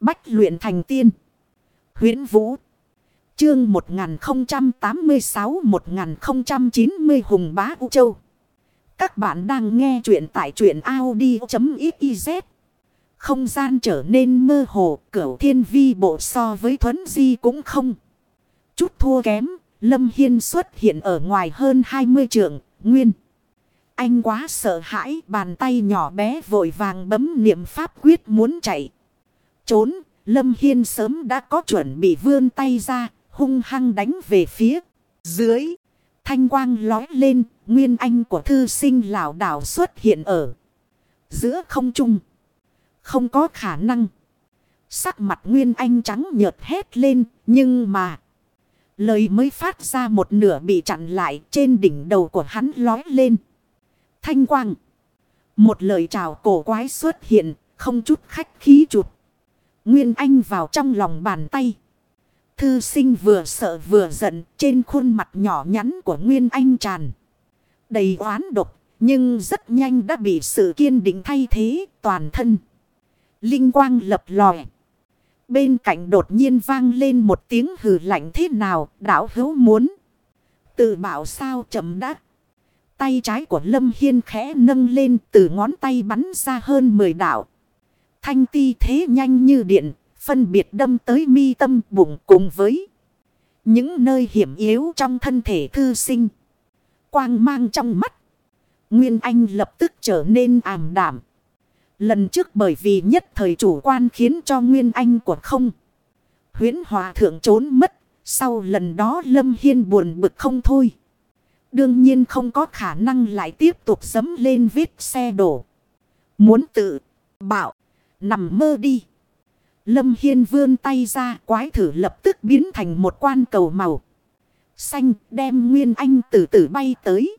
Bách luyện thành tiên. huyễn Vũ. Chương 1086-1090 Hùng Bá U Châu. Các bạn đang nghe truyện tại truyện Audi.xyz. Không gian trở nên mơ hồ, cửu thiên vi bộ so với thuấn di cũng không. Chút thua kém, Lâm Hiên xuất hiện ở ngoài hơn 20 trượng, nguyên. Anh quá sợ hãi, bàn tay nhỏ bé vội vàng bấm niệm pháp quyết muốn chạy. Trốn, Lâm Hiên sớm đã có chuẩn bị vươn tay ra, hung hăng đánh về phía dưới. Thanh quang lói lên, nguyên anh của thư sinh lão đảo xuất hiện ở giữa không trung. Không có khả năng. Sắc mặt nguyên anh trắng nhợt hét lên, nhưng mà... Lời mới phát ra một nửa bị chặn lại trên đỉnh đầu của hắn lói lên. Thanh quang. Một lời chào cổ quái xuất hiện, không chút khách khí chụp. Nguyên Anh vào trong lòng bàn tay. Thư sinh vừa sợ vừa giận trên khuôn mặt nhỏ nhắn của Nguyên Anh tràn. Đầy oán độc, nhưng rất nhanh đã bị sự kiên định thay thế toàn thân. Linh quang lập lòi. Bên cạnh đột nhiên vang lên một tiếng hừ lạnh thế nào đảo hữu muốn. Tự bảo sao chậm đắc. Tay trái của Lâm Hiên khẽ nâng lên từ ngón tay bắn ra hơn 10 đảo. Thanh ti thế nhanh như điện, phân biệt đâm tới mi tâm bụng cùng với những nơi hiểm yếu trong thân thể thư sinh. Quang mang trong mắt. Nguyên Anh lập tức trở nên ảm đảm. Lần trước bởi vì nhất thời chủ quan khiến cho Nguyên Anh của không. Huyến Hòa Thượng trốn mất. Sau lần đó Lâm Hiên buồn bực không thôi. Đương nhiên không có khả năng lại tiếp tục dấm lên vết xe đổ. Muốn tự bảo nằm mơ đi. Lâm Hiên vươn tay ra quái thử lập tức biến thành một quan cầu màu. Xanh đem Nguyên Anh từ từ bay tới.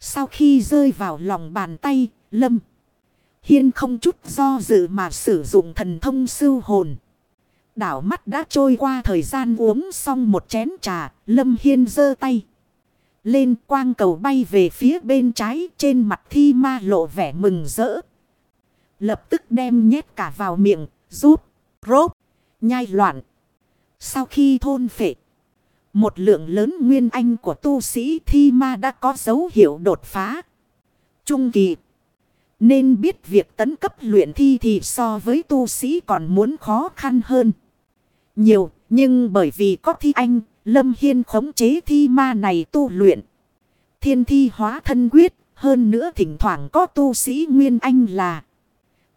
Sau khi rơi vào lòng bàn tay, Lâm Hiên không chút do dự mà sử dụng thần thông sư hồn. Đảo mắt đã trôi qua thời gian uống xong một chén trà, Lâm Hiên giơ tay. Lên quang cầu bay về phía bên trái trên mặt thi ma lộ vẻ mừng rỡ. Lập tức đem nhét cả vào miệng, rút, rốt, nhai loạn. Sau khi thôn phệ, một lượng lớn nguyên anh của tu sĩ thi ma đã có dấu hiệu đột phá. Trung kỳ. Nên biết việc tấn cấp luyện thi thì so với tu sĩ còn muốn khó khăn hơn. Nhiều, nhưng bởi vì có thi anh, Lâm Hiên khống chế thi ma này tu luyện. Thiên thi hóa thân quyết, hơn nữa thỉnh thoảng có tu sĩ Nguyên Anh là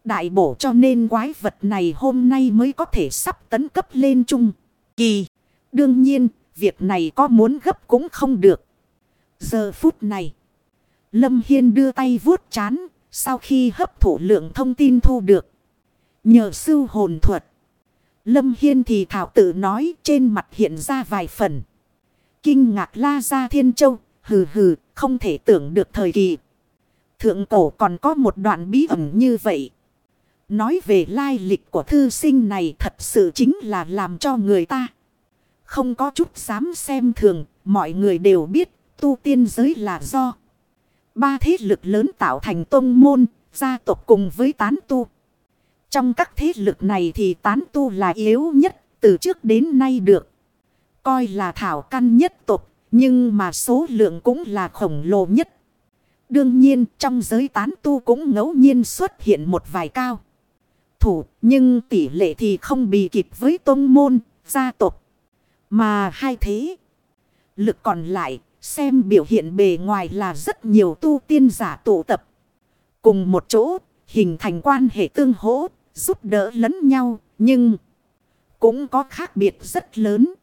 đại bổ cho nên quái vật này hôm nay mới có thể sắp tấn cấp lên trung. Kỳ, đương nhiên, việc này có muốn gấp cũng không được. Giờ phút này, Lâm Hiên đưa tay vuốt chán, sau khi hấp thụ lượng thông tin thu được. Nhờ sư hồn thuật. Lâm Hiên thì thảo tự nói trên mặt hiện ra vài phần. Kinh ngạc la ra thiên châu. Hừ hừ không thể tưởng được thời kỳ. Thượng cổ còn có một đoạn bí ẩn như vậy. Nói về lai lịch của thư sinh này thật sự chính là làm cho người ta. Không có chút dám xem thường. Mọi người đều biết tu tiên giới là do. Ba thế lực lớn tạo thành tông môn, gia tộc cùng với tán tu. Trong các thế lực này thì tán tu là yếu nhất, từ trước đến nay được. Coi là thảo căn nhất tộc, nhưng mà số lượng cũng là khổng lồ nhất. Đương nhiên trong giới tán tu cũng ngẫu nhiên xuất hiện một vài cao. Thủ, nhưng tỷ lệ thì không bị kịp với tông môn, gia tộc. Mà hai thế. Lực còn lại Xem biểu hiện bề ngoài là rất nhiều tu tiên giả tụ tập. Cùng một chỗ, hình thành quan hệ tương hỗ, giúp đỡ lẫn nhau, nhưng cũng có khác biệt rất lớn.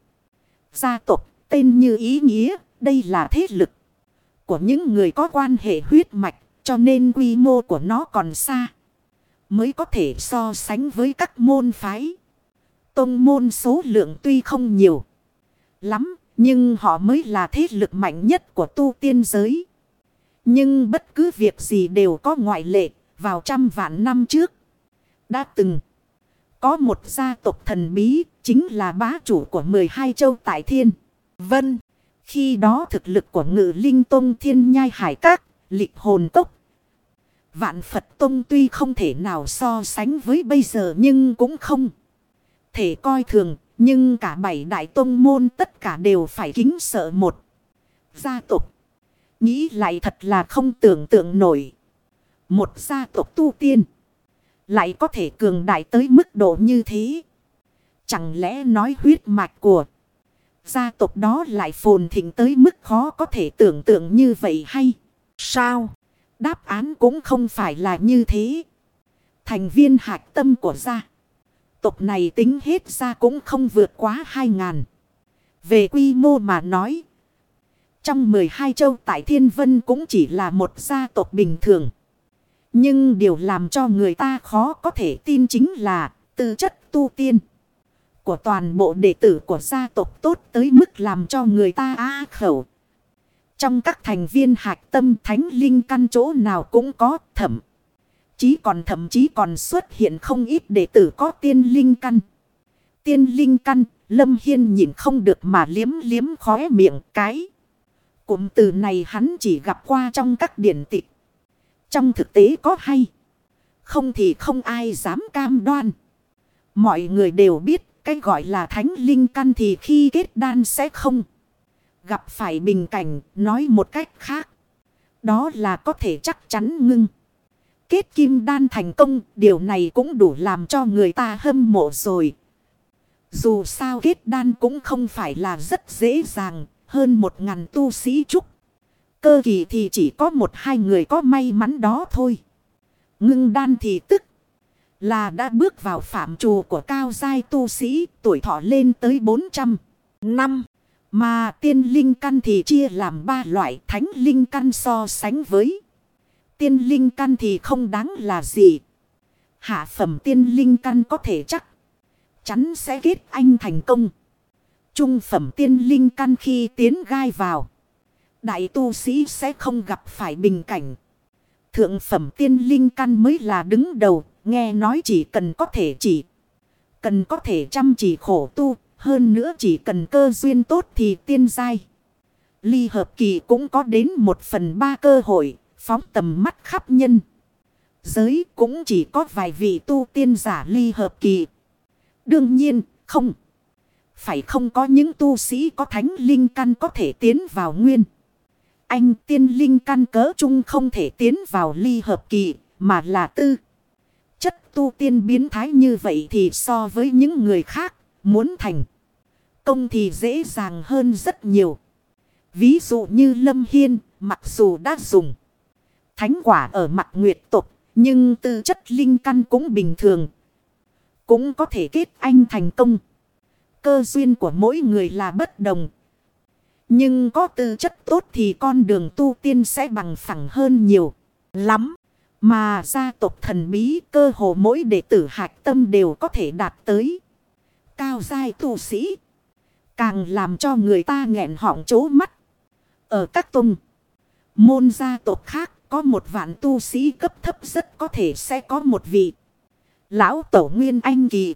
Gia tộc, tên như ý nghĩa, đây là thế lực của những người có quan hệ huyết mạch, cho nên quy mô của nó còn xa. Mới có thể so sánh với các môn phái. Tông môn số lượng tuy không nhiều lắm, nhưng họ mới là thế lực mạnh nhất của tu tiên giới. Nhưng bất cứ việc gì đều có ngoại lệ vào trăm vạn năm trước. Đã từng có một gia tộc thần bí chính là bá chủ của 12 châu tại thiên. Vân. Khi đó thực lực của ngự linh tông thiên nhai hải các, lịch hồn tốc. Vạn Phật tông tuy không thể nào so sánh với bây giờ nhưng cũng không. thể coi thường, nhưng cả bảy đại tông môn tất cả đều phải kính sợ một gia tộc. Nghĩ lại thật là không tưởng tượng nổi. Một gia tộc tu tiên. Lại có thể cường đại tới mức độ như thế. Chẳng lẽ nói huyết mạch của gia tộc đó lại phồn thịnh tới mức khó có thể tưởng tượng như vậy hay sao? Đáp án cũng không phải là như thế. Thành viên hạch tâm của gia tộc này tính hết ra cũng không vượt quá hai ngàn. Về quy mô mà nói. Trong 12 châu tại Thiên Vân cũng chỉ là một gia tộc bình thường. Nhưng điều làm cho người ta khó có thể tin chính là tư chất tu tiên. Của toàn bộ đệ tử của gia tộc tốt tới mức làm cho người ta á khẩu. Trong các thành viên hạch tâm thánh linh căn chỗ nào cũng có thẩm. Chí còn thậm chí còn xuất hiện không ít đệ tử có tiên linh căn. Tiên linh căn, Lâm Hiên nhìn không được mà liếm liếm khóe miệng cái. Cụm từ này hắn chỉ gặp qua trong các điển tịch. Trong thực tế có hay. Không thì không ai dám cam đoan. Mọi người đều biết cái gọi là thánh linh căn thì khi kết đan sẽ không. Gặp phải bình cảnh nói một cách khác. Đó là có thể chắc chắn ngưng. Kết kim đan thành công, điều này cũng đủ làm cho người ta hâm mộ rồi. Dù sao kết đan cũng không phải là rất dễ dàng, hơn một ngàn tu sĩ trúc. Cơ kỳ thì chỉ có một hai người có may mắn đó thôi. Ngưng đan thì tức là đã bước vào phạm trù của cao giai tu sĩ tuổi thọ lên tới 400 năm. Mà tiên linh căn thì chia làm ba loại, thánh linh căn so sánh với tiên linh căn thì không đáng là gì. Hạ phẩm tiên linh căn có thể chắc. Chắn sẽ kết anh thành công. Trung phẩm tiên linh căn khi tiến gai vào. Đại tu sĩ sẽ không gặp phải bình cảnh. Thượng phẩm tiên linh căn mới là đứng đầu. Nghe nói chỉ cần có thể chỉ. Cần có thể chăm chỉ khổ tu. Hơn nữa chỉ cần cơ duyên tốt thì tiên giai. Ly hợp kỳ cũng có đến một phần ba cơ hội phóng tầm mắt khắp nhân. Giới cũng chỉ có vài vị tu tiên giả ly hợp kỳ. Đương nhiên, không. Phải không có những tu sĩ có thánh linh căn có thể tiến vào nguyên. Anh tiên linh căn cỡ chung không thể tiến vào ly hợp kỳ, mà là tư. Chất tu tiên biến thái như vậy thì so với những người khác, muốn thành công thì dễ dàng hơn rất nhiều. Ví dụ như Lâm Hiên, mặc dù đã dùng thánh quả ở mặt nguyệt tục, nhưng tư chất linh căn cũng bình thường. Cũng có thể kết anh thành công. Cơ duyên của mỗi người là bất đồng. Nhưng có tư chất tốt thì con đường tu tiên sẽ bằng phẳng hơn nhiều. Lắm. Mà gia tộc thần bí cơ hồ mỗi đệ tử hạch tâm đều có thể đạt tới. Cao giai tu sĩ. Càng làm cho người ta nghẹn họng chố mắt. Ở các tung. Môn gia tộc khác, có một vạn tu sĩ cấp thấp rất có thể sẽ có một vị. Lão tổ Nguyên Anh kỳ.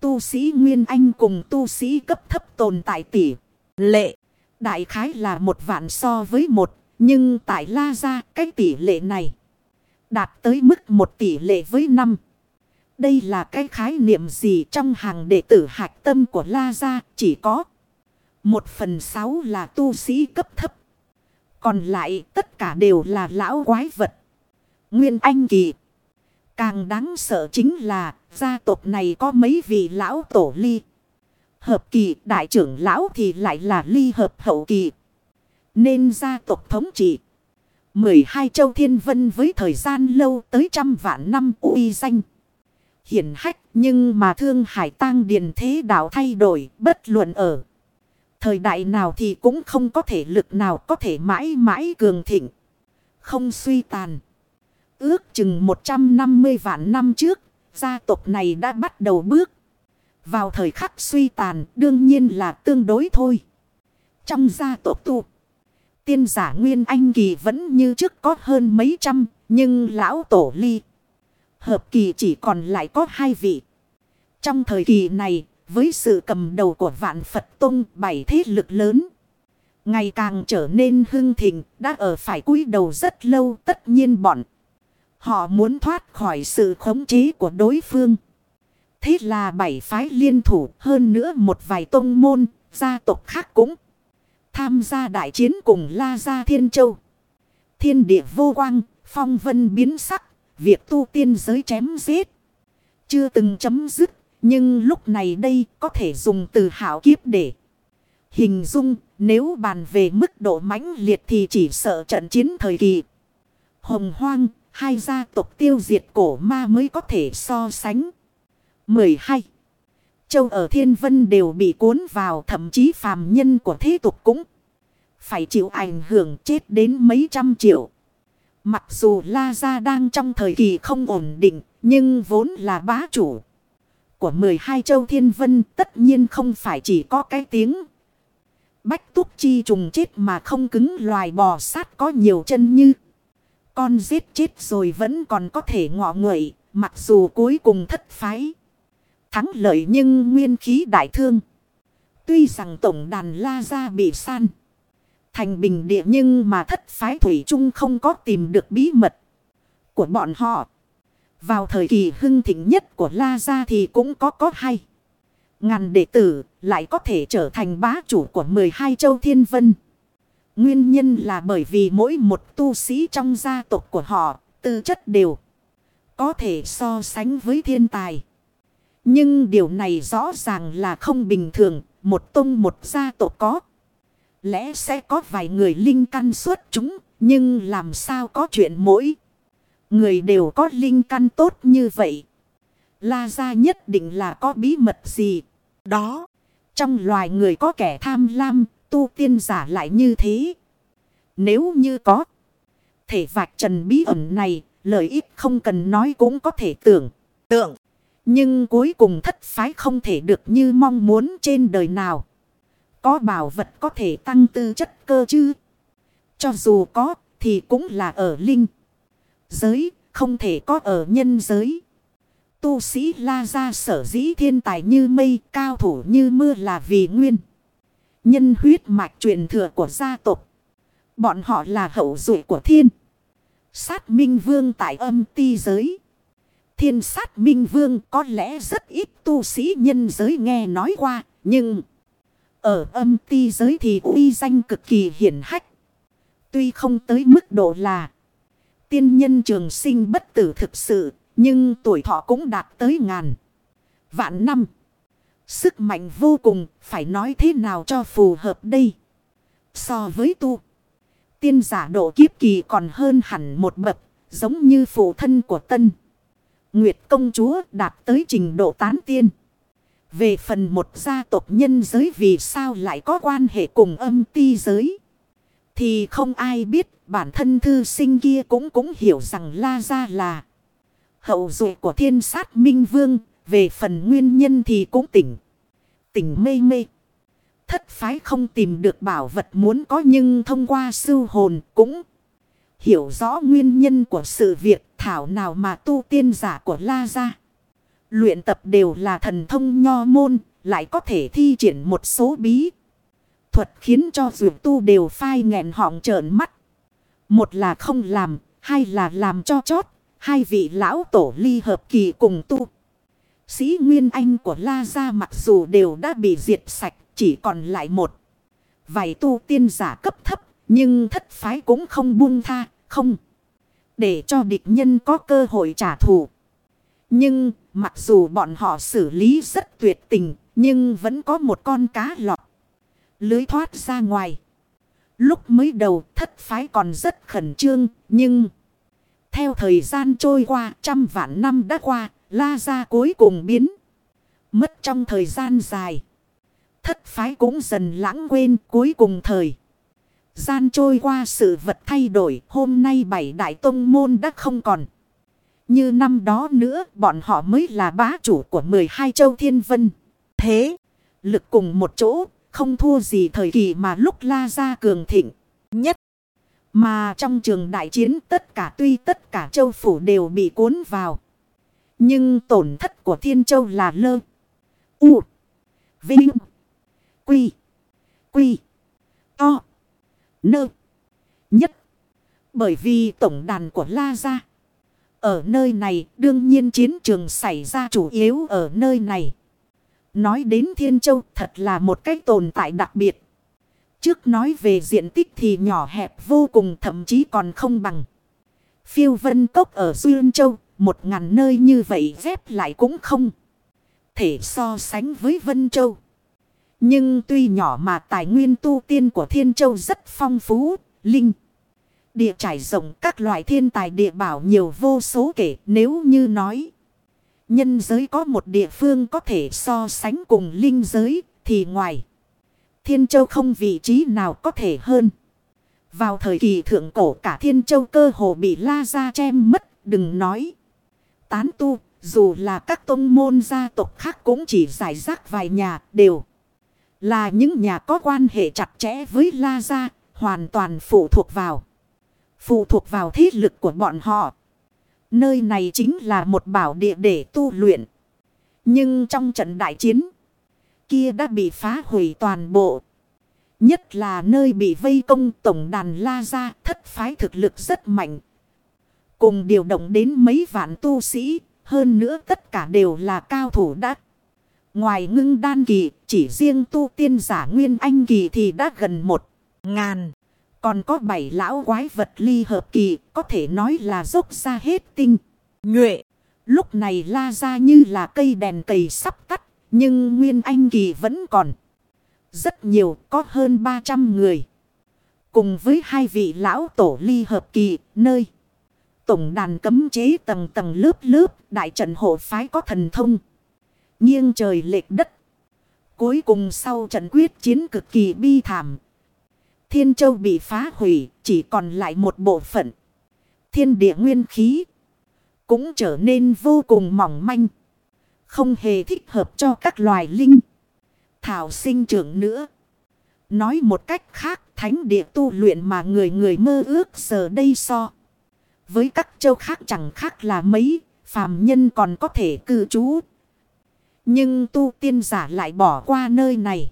Tu sĩ Nguyên Anh cùng tu sĩ cấp thấp tồn tại tỷ. Lệ. Đại khái là một vạn so với một. Nhưng tại La Gia, cái tỷ lệ này. Đạt tới mức một tỷ lệ với năm. Đây là cái khái niệm gì trong hàng đệ tử hạch tâm của La Gia chỉ có. Một phần sáu là tu sĩ cấp thấp. Còn lại tất cả đều là lão quái vật. Nguyên Anh Kỳ. Càng đáng sợ chính là gia tộc này có mấy vị lão tổ ly. Hợp kỳ, đại trưởng lão thì lại là ly hợp hậu kỳ. Nên gia tộc thống trị. 12 châu thiên vân với thời gian lâu tới trăm vạn năm uy danh. Hiển hách nhưng mà thương hải tang điền thế đạo thay đổi bất luận ở. Thời đại nào thì cũng không có thể lực nào có thể mãi mãi cường thịnh. Không suy tàn. Ước chừng 150 vạn năm trước, gia tộc này đã bắt đầu bước. Vào thời khắc suy tàn đương nhiên là tương đối thôi. Trong gia tộc tu, tiên giả Nguyên Anh Kỳ vẫn như trước có hơn mấy trăm, nhưng lão tổ ly. Hợp kỳ chỉ còn lại có hai vị. Trong thời kỳ này, với sự cầm đầu của vạn Phật Tông bảy thế lực lớn. Ngày càng trở nên hưng thịnh đã ở phải cúi đầu rất lâu tất nhiên bọn. Họ muốn thoát khỏi sự khống chế của đối phương. Thế là bảy phái liên thủ hơn nữa một vài tông môn, gia tộc khác cũng tham gia đại chiến cùng La Gia Thiên Châu. Thiên địa vô quang, phong vân biến sắc, việc tu tiên giới chém giết. Chưa từng chấm dứt, nhưng lúc này đây có thể dùng từ hảo kiếp để hình dung. Nếu bàn về mức độ mãnh liệt thì chỉ sợ trận chiến thời kỳ. Hồng hoang, hai gia tộc tiêu diệt cổ ma mới có thể so sánh. 12. Châu ở thiên vân đều bị cuốn vào thậm chí phàm nhân của thế tục cũng phải chịu ảnh hưởng chết đến mấy trăm triệu. Mặc dù La Gia đang trong thời kỳ không ổn định, nhưng vốn là bá chủ của 12 châu thiên vân tất nhiên không phải chỉ có cái tiếng. Bách túc chi trùng chết mà không cứng loài bò sát có nhiều chân như. Con giết chết rồi vẫn còn có thể ngọ nguậy, mặc dù cuối cùng thất phái. Thắng lợi nhưng nguyên khí đại thương. Tuy rằng tổng đàn La Gia bị san. Thành bình địa nhưng mà thất phái Thủy Trung không có tìm được bí mật của bọn họ. Vào thời kỳ hưng thịnh nhất của La Gia thì cũng có có hay. Ngàn đệ tử lại có thể trở thành bá chủ của 12 châu thiên vân. Nguyên nhân là bởi vì mỗi một tu sĩ trong gia tộc của họ, tư chất đều có thể so sánh với thiên tài. Nhưng điều này rõ ràng là không bình thường, một tông một gia tộc có. Lẽ sẽ có vài người linh căn xuất chúng, nhưng làm sao có chuyện mỗi người đều có linh căn tốt như vậy. La gia nhất định là có bí mật gì. Đó, trong loài người có kẻ tham lam, tu tiên giả lại như thế. Nếu như có thể vạch trần bí ẩn này, lợi ích không cần nói cũng có thể tưởng, tượng. Nhưng cuối cùng thất phái không thể được như mong muốn trên đời nào. Có bảo vật có thể tăng tư chất cơ chứ. Cho dù có, thì cũng là ở linh. Giới, không thể có ở nhân giới. Tu sĩ la ra sở dĩ thiên tài như mây, cao thủ như mưa là vì nguyên. Nhân huyết mạch truyền thừa của gia tộc. Bọn họ là hậu duệ của thiên. Sát minh vương tại âm ti giới. Thiên sát minh vương có lẽ rất ít tu sĩ nhân giới nghe nói qua. Nhưng ở âm ti giới thì uy danh cực kỳ hiển hách. Tuy không tới mức độ là tiên nhân trường sinh bất tử thực sự. Nhưng tuổi thọ cũng đạt tới ngàn. Vạn năm. Sức mạnh vô cùng. Phải nói thế nào cho phù hợp đây. So với tu. Tiên giả độ kiếp kỳ còn hơn hẳn một bậc. Giống như phụ thân của tân. Nguyệt công chúa đạt tới trình độ tán tiên. Về phần một gia tộc nhân giới vì sao lại có quan hệ cùng âm ti giới. Thì không ai biết, bản thân thư sinh kia cũng cũng hiểu rằng La Gia là hậu duệ của thiên sát minh vương. Về phần nguyên nhân thì cũng tỉnh. Tỉnh mê mê. Thất phái không tìm được bảo vật muốn có nhưng thông qua sư hồn cũng hiểu rõ nguyên nhân của sự việc, thảo nào mà tu tiên giả của La Gia. Luyện tập đều là thần thông nho môn, lại có thể thi triển một số bí. Thuật khiến cho dược tu đều phai nghẹn họng trợn mắt. Một là không làm, hai là làm cho chót. Hai vị lão tổ ly hợp kỳ cùng tu. Sĩ Nguyên Anh của La Gia mặc dù đều đã bị diệt sạch, chỉ còn lại một. Vài tu tiên giả cấp thấp, nhưng thất phái cũng không buông tha, không. Để cho địch nhân có cơ hội trả thù. Nhưng, mặc dù bọn họ xử lý rất tuyệt tình, nhưng vẫn có một con cá lọt. Lưới thoát ra ngoài. Lúc mới đầu thất phái còn rất khẩn trương, nhưng... Theo thời gian trôi qua, trăm vạn năm đã qua, la ra cuối cùng biến. Mất trong thời gian dài. Thất phái cũng dần lãng quên cuối cùng thời. Gian trôi qua sự vật thay đổi, hôm nay bảy đại tông môn đã không còn. Như năm đó nữa, bọn họ mới là bá chủ của 12 châu thiên vân. Thế, lực cùng một chỗ, không thua gì thời kỳ mà lúc la ra cường thịnh nhất. Mà trong trường đại chiến tất cả tuy tất cả châu phủ đều bị cuốn vào. Nhưng tổn thất của thiên châu là lơ. U. Vinh. Quy. Quy. To. Nơ. Nhất. Bởi vì tổng đàn của La Gia. Ở nơi này đương nhiên chiến trường xảy ra chủ yếu ở nơi này. Nói đến Thiên Châu thật là một cái tồn tại đặc biệt. Trước nói về diện tích thì nhỏ hẹp vô cùng thậm chí còn không bằng. Phiêu vân cốc ở Duyên Châu, một ngàn nơi như vậy dép lại cũng không. Thể so sánh với Vân Châu. Nhưng tuy nhỏ mà tài nguyên tu tiên của Thiên Châu rất phong phú, linh. Địa trải rộng các loại thiên tài địa bảo nhiều vô số kể nếu như nói. Nhân giới có một địa phương có thể so sánh cùng linh giới thì ngoài. Thiên Châu không vị trí nào có thể hơn. Vào thời kỳ thượng cổ cả Thiên Châu cơ hồ bị la ra chem mất đừng nói. Tán tu dù là các tông môn gia tộc khác cũng chỉ giải rác vài nhà đều. Là những nhà có quan hệ chặt chẽ với La Gia, hoàn toàn phụ thuộc vào. Phụ thuộc vào thế lực của bọn họ. Nơi này chính là một bảo địa để tu luyện. Nhưng trong trận đại chiến, kia đã bị phá hủy toàn bộ. Nhất là nơi bị vây công tổng đàn La Gia thất phái thực lực rất mạnh. Cùng điều động đến mấy vạn tu sĩ, hơn nữa tất cả đều là cao thủ đắc. Ngoài ngưng đan kỳ, chỉ riêng tu tiên giả nguyên anh kỳ thì đã gần một ngàn. Còn có bảy lão quái vật ly hợp kỳ, có thể nói là dốc ra hết tinh. Nhuệ, lúc này la ra như là cây đèn cầy sắp tắt, nhưng nguyên anh kỳ vẫn còn. Rất nhiều, có hơn 300 người. Cùng với hai vị lão tổ ly hợp kỳ, nơi tổng đàn cấm chế tầng tầng lớp lớp, đại trận hộ phái có thần thông. Nghiêng trời lệch đất. Cuối cùng sau trận quyết chiến cực kỳ bi thảm. Thiên châu bị phá hủy, chỉ còn lại một bộ phận. Thiên địa nguyên khí. Cũng trở nên vô cùng mỏng manh. Không hề thích hợp cho các loài linh. Thảo sinh trưởng nữa. Nói một cách khác, thánh địa tu luyện mà người người mơ ước giờ đây so. Với các châu khác chẳng khác là mấy, phàm nhân còn có thể cư trú. Nhưng tu tiên giả lại bỏ qua nơi này.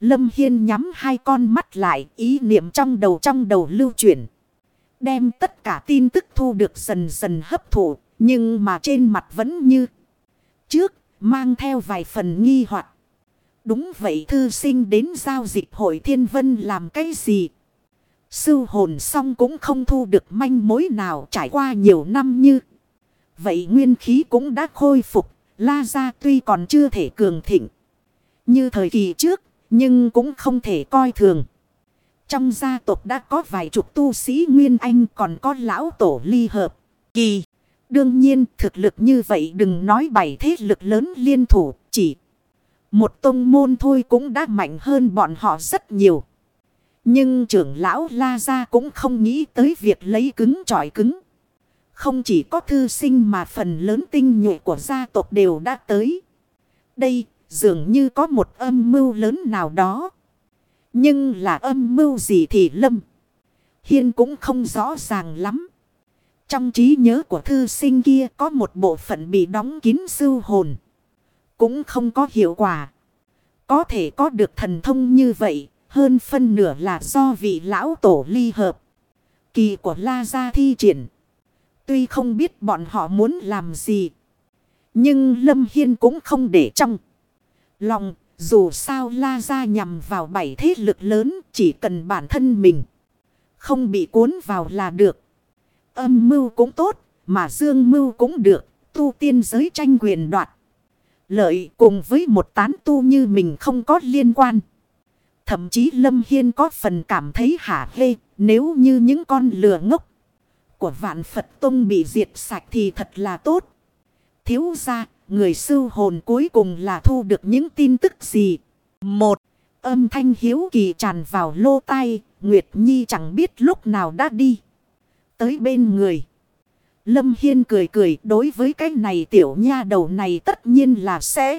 Lâm Hiên nhắm hai con mắt lại, ý niệm trong đầu trong đầu lưu chuyển. Đem tất cả tin tức thu được dần dần hấp thụ, nhưng mà trên mặt vẫn như trước, mang theo vài phần nghi hoặc. Đúng vậy thư sinh đến giao dịch hội thiên vân làm cái gì? Sư hồn xong cũng không thu được manh mối nào trải qua nhiều năm như. Vậy nguyên khí cũng đã khôi phục. La gia tuy còn chưa thể cường thịnh. Như thời kỳ trước. Nhưng cũng không thể coi thường. Trong gia tộc đã có vài chục tu sĩ Nguyên Anh, còn có lão tổ ly hợp. Kỳ. Đương nhiên, thực lực như vậy đừng nói bảy thế lực lớn liên thủ. Chỉ một tông môn thôi cũng đã mạnh hơn bọn họ rất nhiều. Nhưng trưởng lão La Gia cũng không nghĩ tới việc lấy cứng trọi cứng. Không chỉ có thư sinh mà phần lớn tinh nhuệ của gia tộc đều đã tới. Đây dường như có một âm mưu lớn nào đó. Nhưng là âm mưu gì thì lâm. Hiên cũng không rõ ràng lắm. Trong trí nhớ của thư sinh kia có một bộ phận bị đóng kín sư hồn. Cũng không có hiệu quả. Có thể có được thần thông như vậy, hơn phân nửa là do vị lão tổ ly hợp. Kỳ của La Gia thi triển. Tuy không biết bọn họ muốn làm gì. Nhưng Lâm Hiên cũng không để trong. Lòng dù sao La Gia nhằm vào bảy thế lực lớn chỉ cần bản thân mình. Không bị cuốn vào là được. Âm mưu cũng tốt mà dương mưu cũng được. Tu tiên giới tranh quyền đoạt. Lợi cùng với một tán tu như mình không có liên quan. Thậm chí Lâm Hiên có phần cảm thấy hả hê nếu như những con lừa ngốc của vạn Phật Tông bị diệt sạch thì thật là tốt. Thiếu ra, người sư hồn cuối cùng là thu được những tin tức gì? Một, âm thanh hiếu kỳ tràn vào lô tai, Nguyệt Nhi chẳng biết lúc nào đã đi. Tới bên người. Lâm Hiên cười cười đối với cái này tiểu nha đầu này tất nhiên là sẽ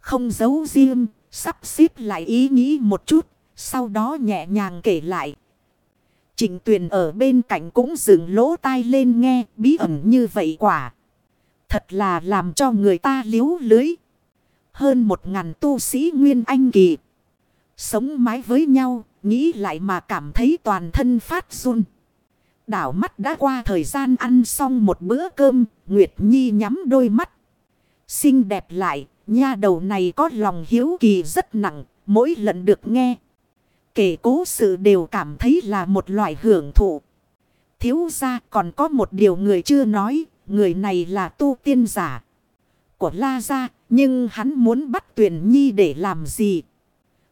không giấu riêng Sắp xếp lại ý nghĩ một chút. Sau đó nhẹ nhàng kể lại. Trịnh tuyền ở bên cạnh cũng dừng lỗ tai lên nghe bí ẩn như vậy quả. Thật là làm cho người ta liếu lưới. Hơn một ngàn tu sĩ Nguyên Anh Kỳ. Sống mái với nhau, nghĩ lại mà cảm thấy toàn thân phát run. Đảo mắt đã qua thời gian ăn xong một bữa cơm, Nguyệt Nhi nhắm đôi mắt. Xinh đẹp lại, nha đầu này có lòng hiếu kỳ rất nặng, mỗi lần được nghe. Kể cố sự đều cảm thấy là một loại hưởng thụ. Thiếu ra còn có một điều người chưa nói, người này là tu tiên giả của La Gia, nhưng hắn muốn bắt tuyển nhi để làm gì?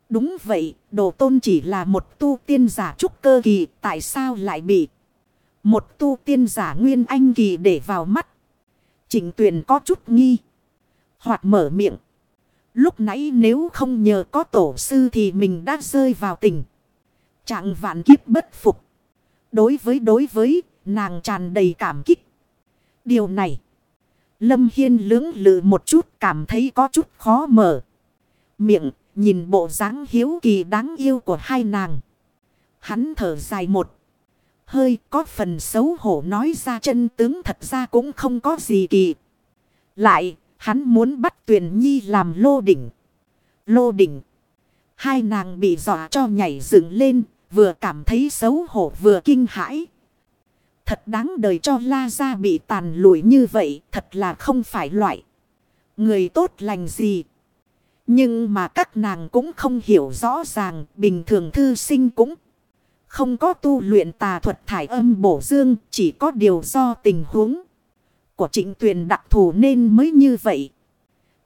Đúng vậy, đồ tôn chỉ là một tu tiên giả trúc cơ kỳ, tại sao lại bị một tu tiên giả nguyên anh kỳ để vào mắt? Trình tuyển có chút nghi. Hoặc mở miệng. Lúc nãy nếu không nhờ có tổ sư thì mình đã rơi vào tình. Trạng vạn kiếp bất phục. Đối với đối với, nàng tràn đầy cảm kích. Điều này. Lâm Hiên lưỡng lự một chút cảm thấy có chút khó mở. Miệng, nhìn bộ dáng hiếu kỳ đáng yêu của hai nàng. Hắn thở dài một. Hơi có phần xấu hổ nói ra chân tướng thật ra cũng không có gì kỳ. Lại, hắn muốn bắt tuyển nhi làm lô đỉnh. Lô đỉnh. Hai nàng bị dọa cho nhảy dựng lên. Vừa cảm thấy xấu hổ vừa kinh hãi. Thật đáng đời cho La Gia bị tàn lụi như vậy. Thật là không phải loại. Người tốt lành gì. Nhưng mà các nàng cũng không hiểu rõ ràng. Bình thường thư sinh cũng không có tu luyện tà thuật thải âm bổ dương. Chỉ có điều do tình huống của trịnh tuyền đặc thù nên mới như vậy.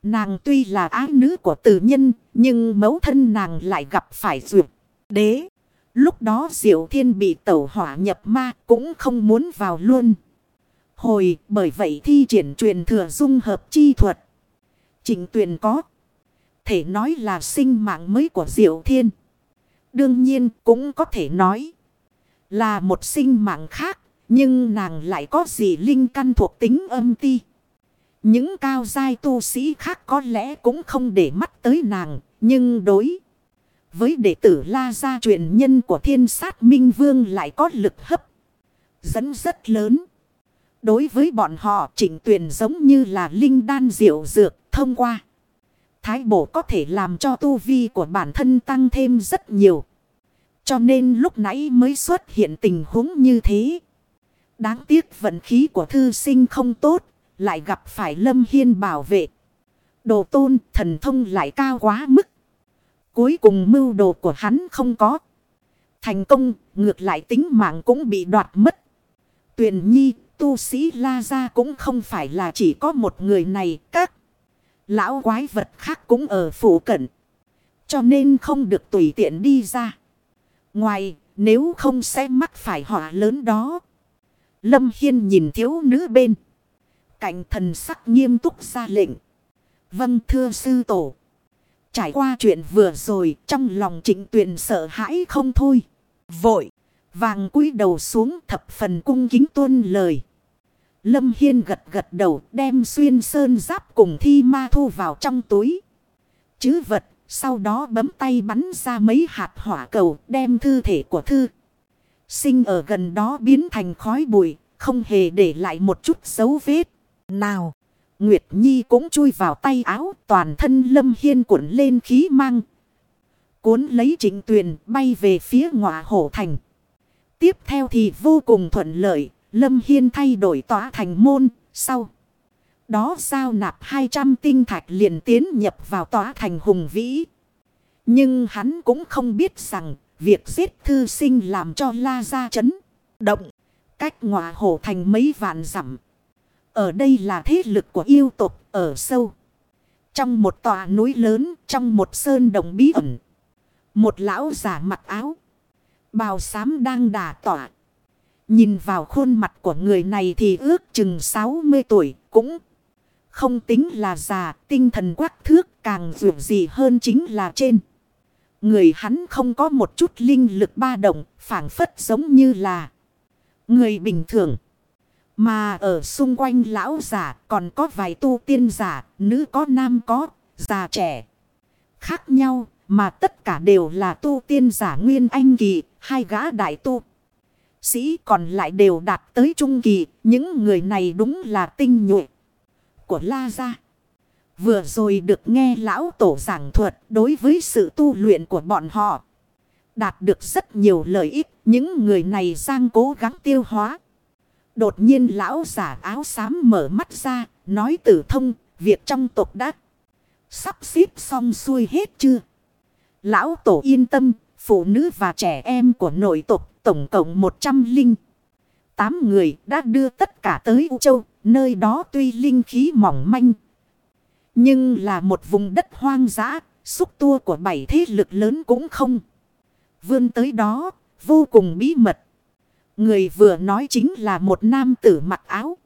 Nàng tuy là ái nữ của tử nhân. Nhưng mẫu thân nàng lại gặp phải duyệt. Đế. Lúc đó Diệu Thiên bị tẩu hỏa nhập ma cũng không muốn vào luôn. Hồi, bởi vậy thi triển truyền thừa dung hợp chi thuật. Trình tuyển có. Thể nói là sinh mạng mới của Diệu Thiên. Đương nhiên cũng có thể nói. Là một sinh mạng khác. Nhưng nàng lại có gì linh căn thuộc tính âm ti. Những cao giai tu sĩ khác có lẽ cũng không để mắt tới nàng. Nhưng đối. Với đệ tử La Gia truyền nhân của thiên sát Minh Vương lại có lực hấp. Dẫn rất lớn. Đối với bọn họ Trịnh tuyển giống như là linh đan diệu dược thông qua. Thái bổ có thể làm cho tu vi của bản thân tăng thêm rất nhiều. Cho nên lúc nãy mới xuất hiện tình huống như thế. Đáng tiếc vận khí của thư sinh không tốt. Lại gặp phải lâm hiên bảo vệ. Đồ tôn thần thông lại cao quá mức. Cuối cùng mưu đồ của hắn không có. Thành công, ngược lại tính mạng cũng bị đoạt mất. Tuyền nhi, tu sĩ La Gia cũng không phải là chỉ có một người này. Các lão quái vật khác cũng ở phủ cận. Cho nên không được tùy tiện đi ra. Ngoài, nếu không sẽ mắc phải họa lớn đó. Lâm Hiên nhìn thiếu nữ bên. Cạnh thần sắc nghiêm túc ra lệnh. Vâng thưa sư tổ. Trải qua chuyện vừa rồi, trong lòng trịnh tuyền sợ hãi không thôi. Vội. Vàng cúi đầu xuống thập phần cung kính tuân lời. Lâm Hiên gật gật đầu, đem xuyên sơn giáp cùng thi ma thu vào trong túi. Chứ vật, sau đó bấm tay bắn ra mấy hạt hỏa cầu, đem thư thể của thư. Sinh ở gần đó biến thành khói bụi, không hề để lại một chút dấu vết. Nào! Nguyệt Nhi cũng chui vào tay áo, toàn thân lâm hiên cuộn lên khí mang. Cuốn lấy trịnh tuyền, bay về phía ngọa hổ thành. Tiếp theo thì vô cùng thuận lợi. Lâm Hiên thay đổi tỏa thành môn. Sau đó sao nạp 200 tinh thạch liền tiến nhập vào tỏa thành hùng vĩ. Nhưng hắn cũng không biết rằng, việc giết thư sinh làm cho la ra chấn động. Cách ngọa hổ thành mấy vạn dặm ở đây là thế lực của yêu tộc ở sâu. Trong một tòa núi lớn, trong một sơn đồng bí ẩn. Một lão giả mặc áo. Bào xám đang đà tỏa. Nhìn vào khuôn mặt của người này thì ước chừng 60 tuổi cũng không tính là già. Tinh thần quắc thước càng dù gì hơn chính là trên. Người hắn không có một chút linh lực ba động phản phất giống như là người bình thường. Mà ở xung quanh lão giả còn có vài tu tiên giả, nữ có nam có, già trẻ. Khác nhau mà tất cả đều là tu tiên giả nguyên anh kỳ, hai gã đại tu. Sĩ còn lại đều đạt tới trung kỳ, những người này đúng là tinh nhuệ của La Gia. Vừa rồi được nghe lão tổ giảng thuật đối với sự tu luyện của bọn họ. Đạt được rất nhiều lợi ích Những người này sang cố gắng tiêu hóa. Đột nhiên lão giả áo xám mở mắt ra, nói tử thông, việc trong tộc đã sắp xếp xong xuôi hết chưa? Lão tổ yên tâm, phụ nữ và trẻ em của nội tộc tổng cộng 108 người đã đưa tất cả tới U Châu, nơi đó tuy linh khí mỏng manh. Nhưng là một vùng đất hoang dã, xúc tua của bảy thế lực lớn cũng không. Vươn tới đó, vô cùng bí mật. Người vừa nói chính là một nam tử mặc áo.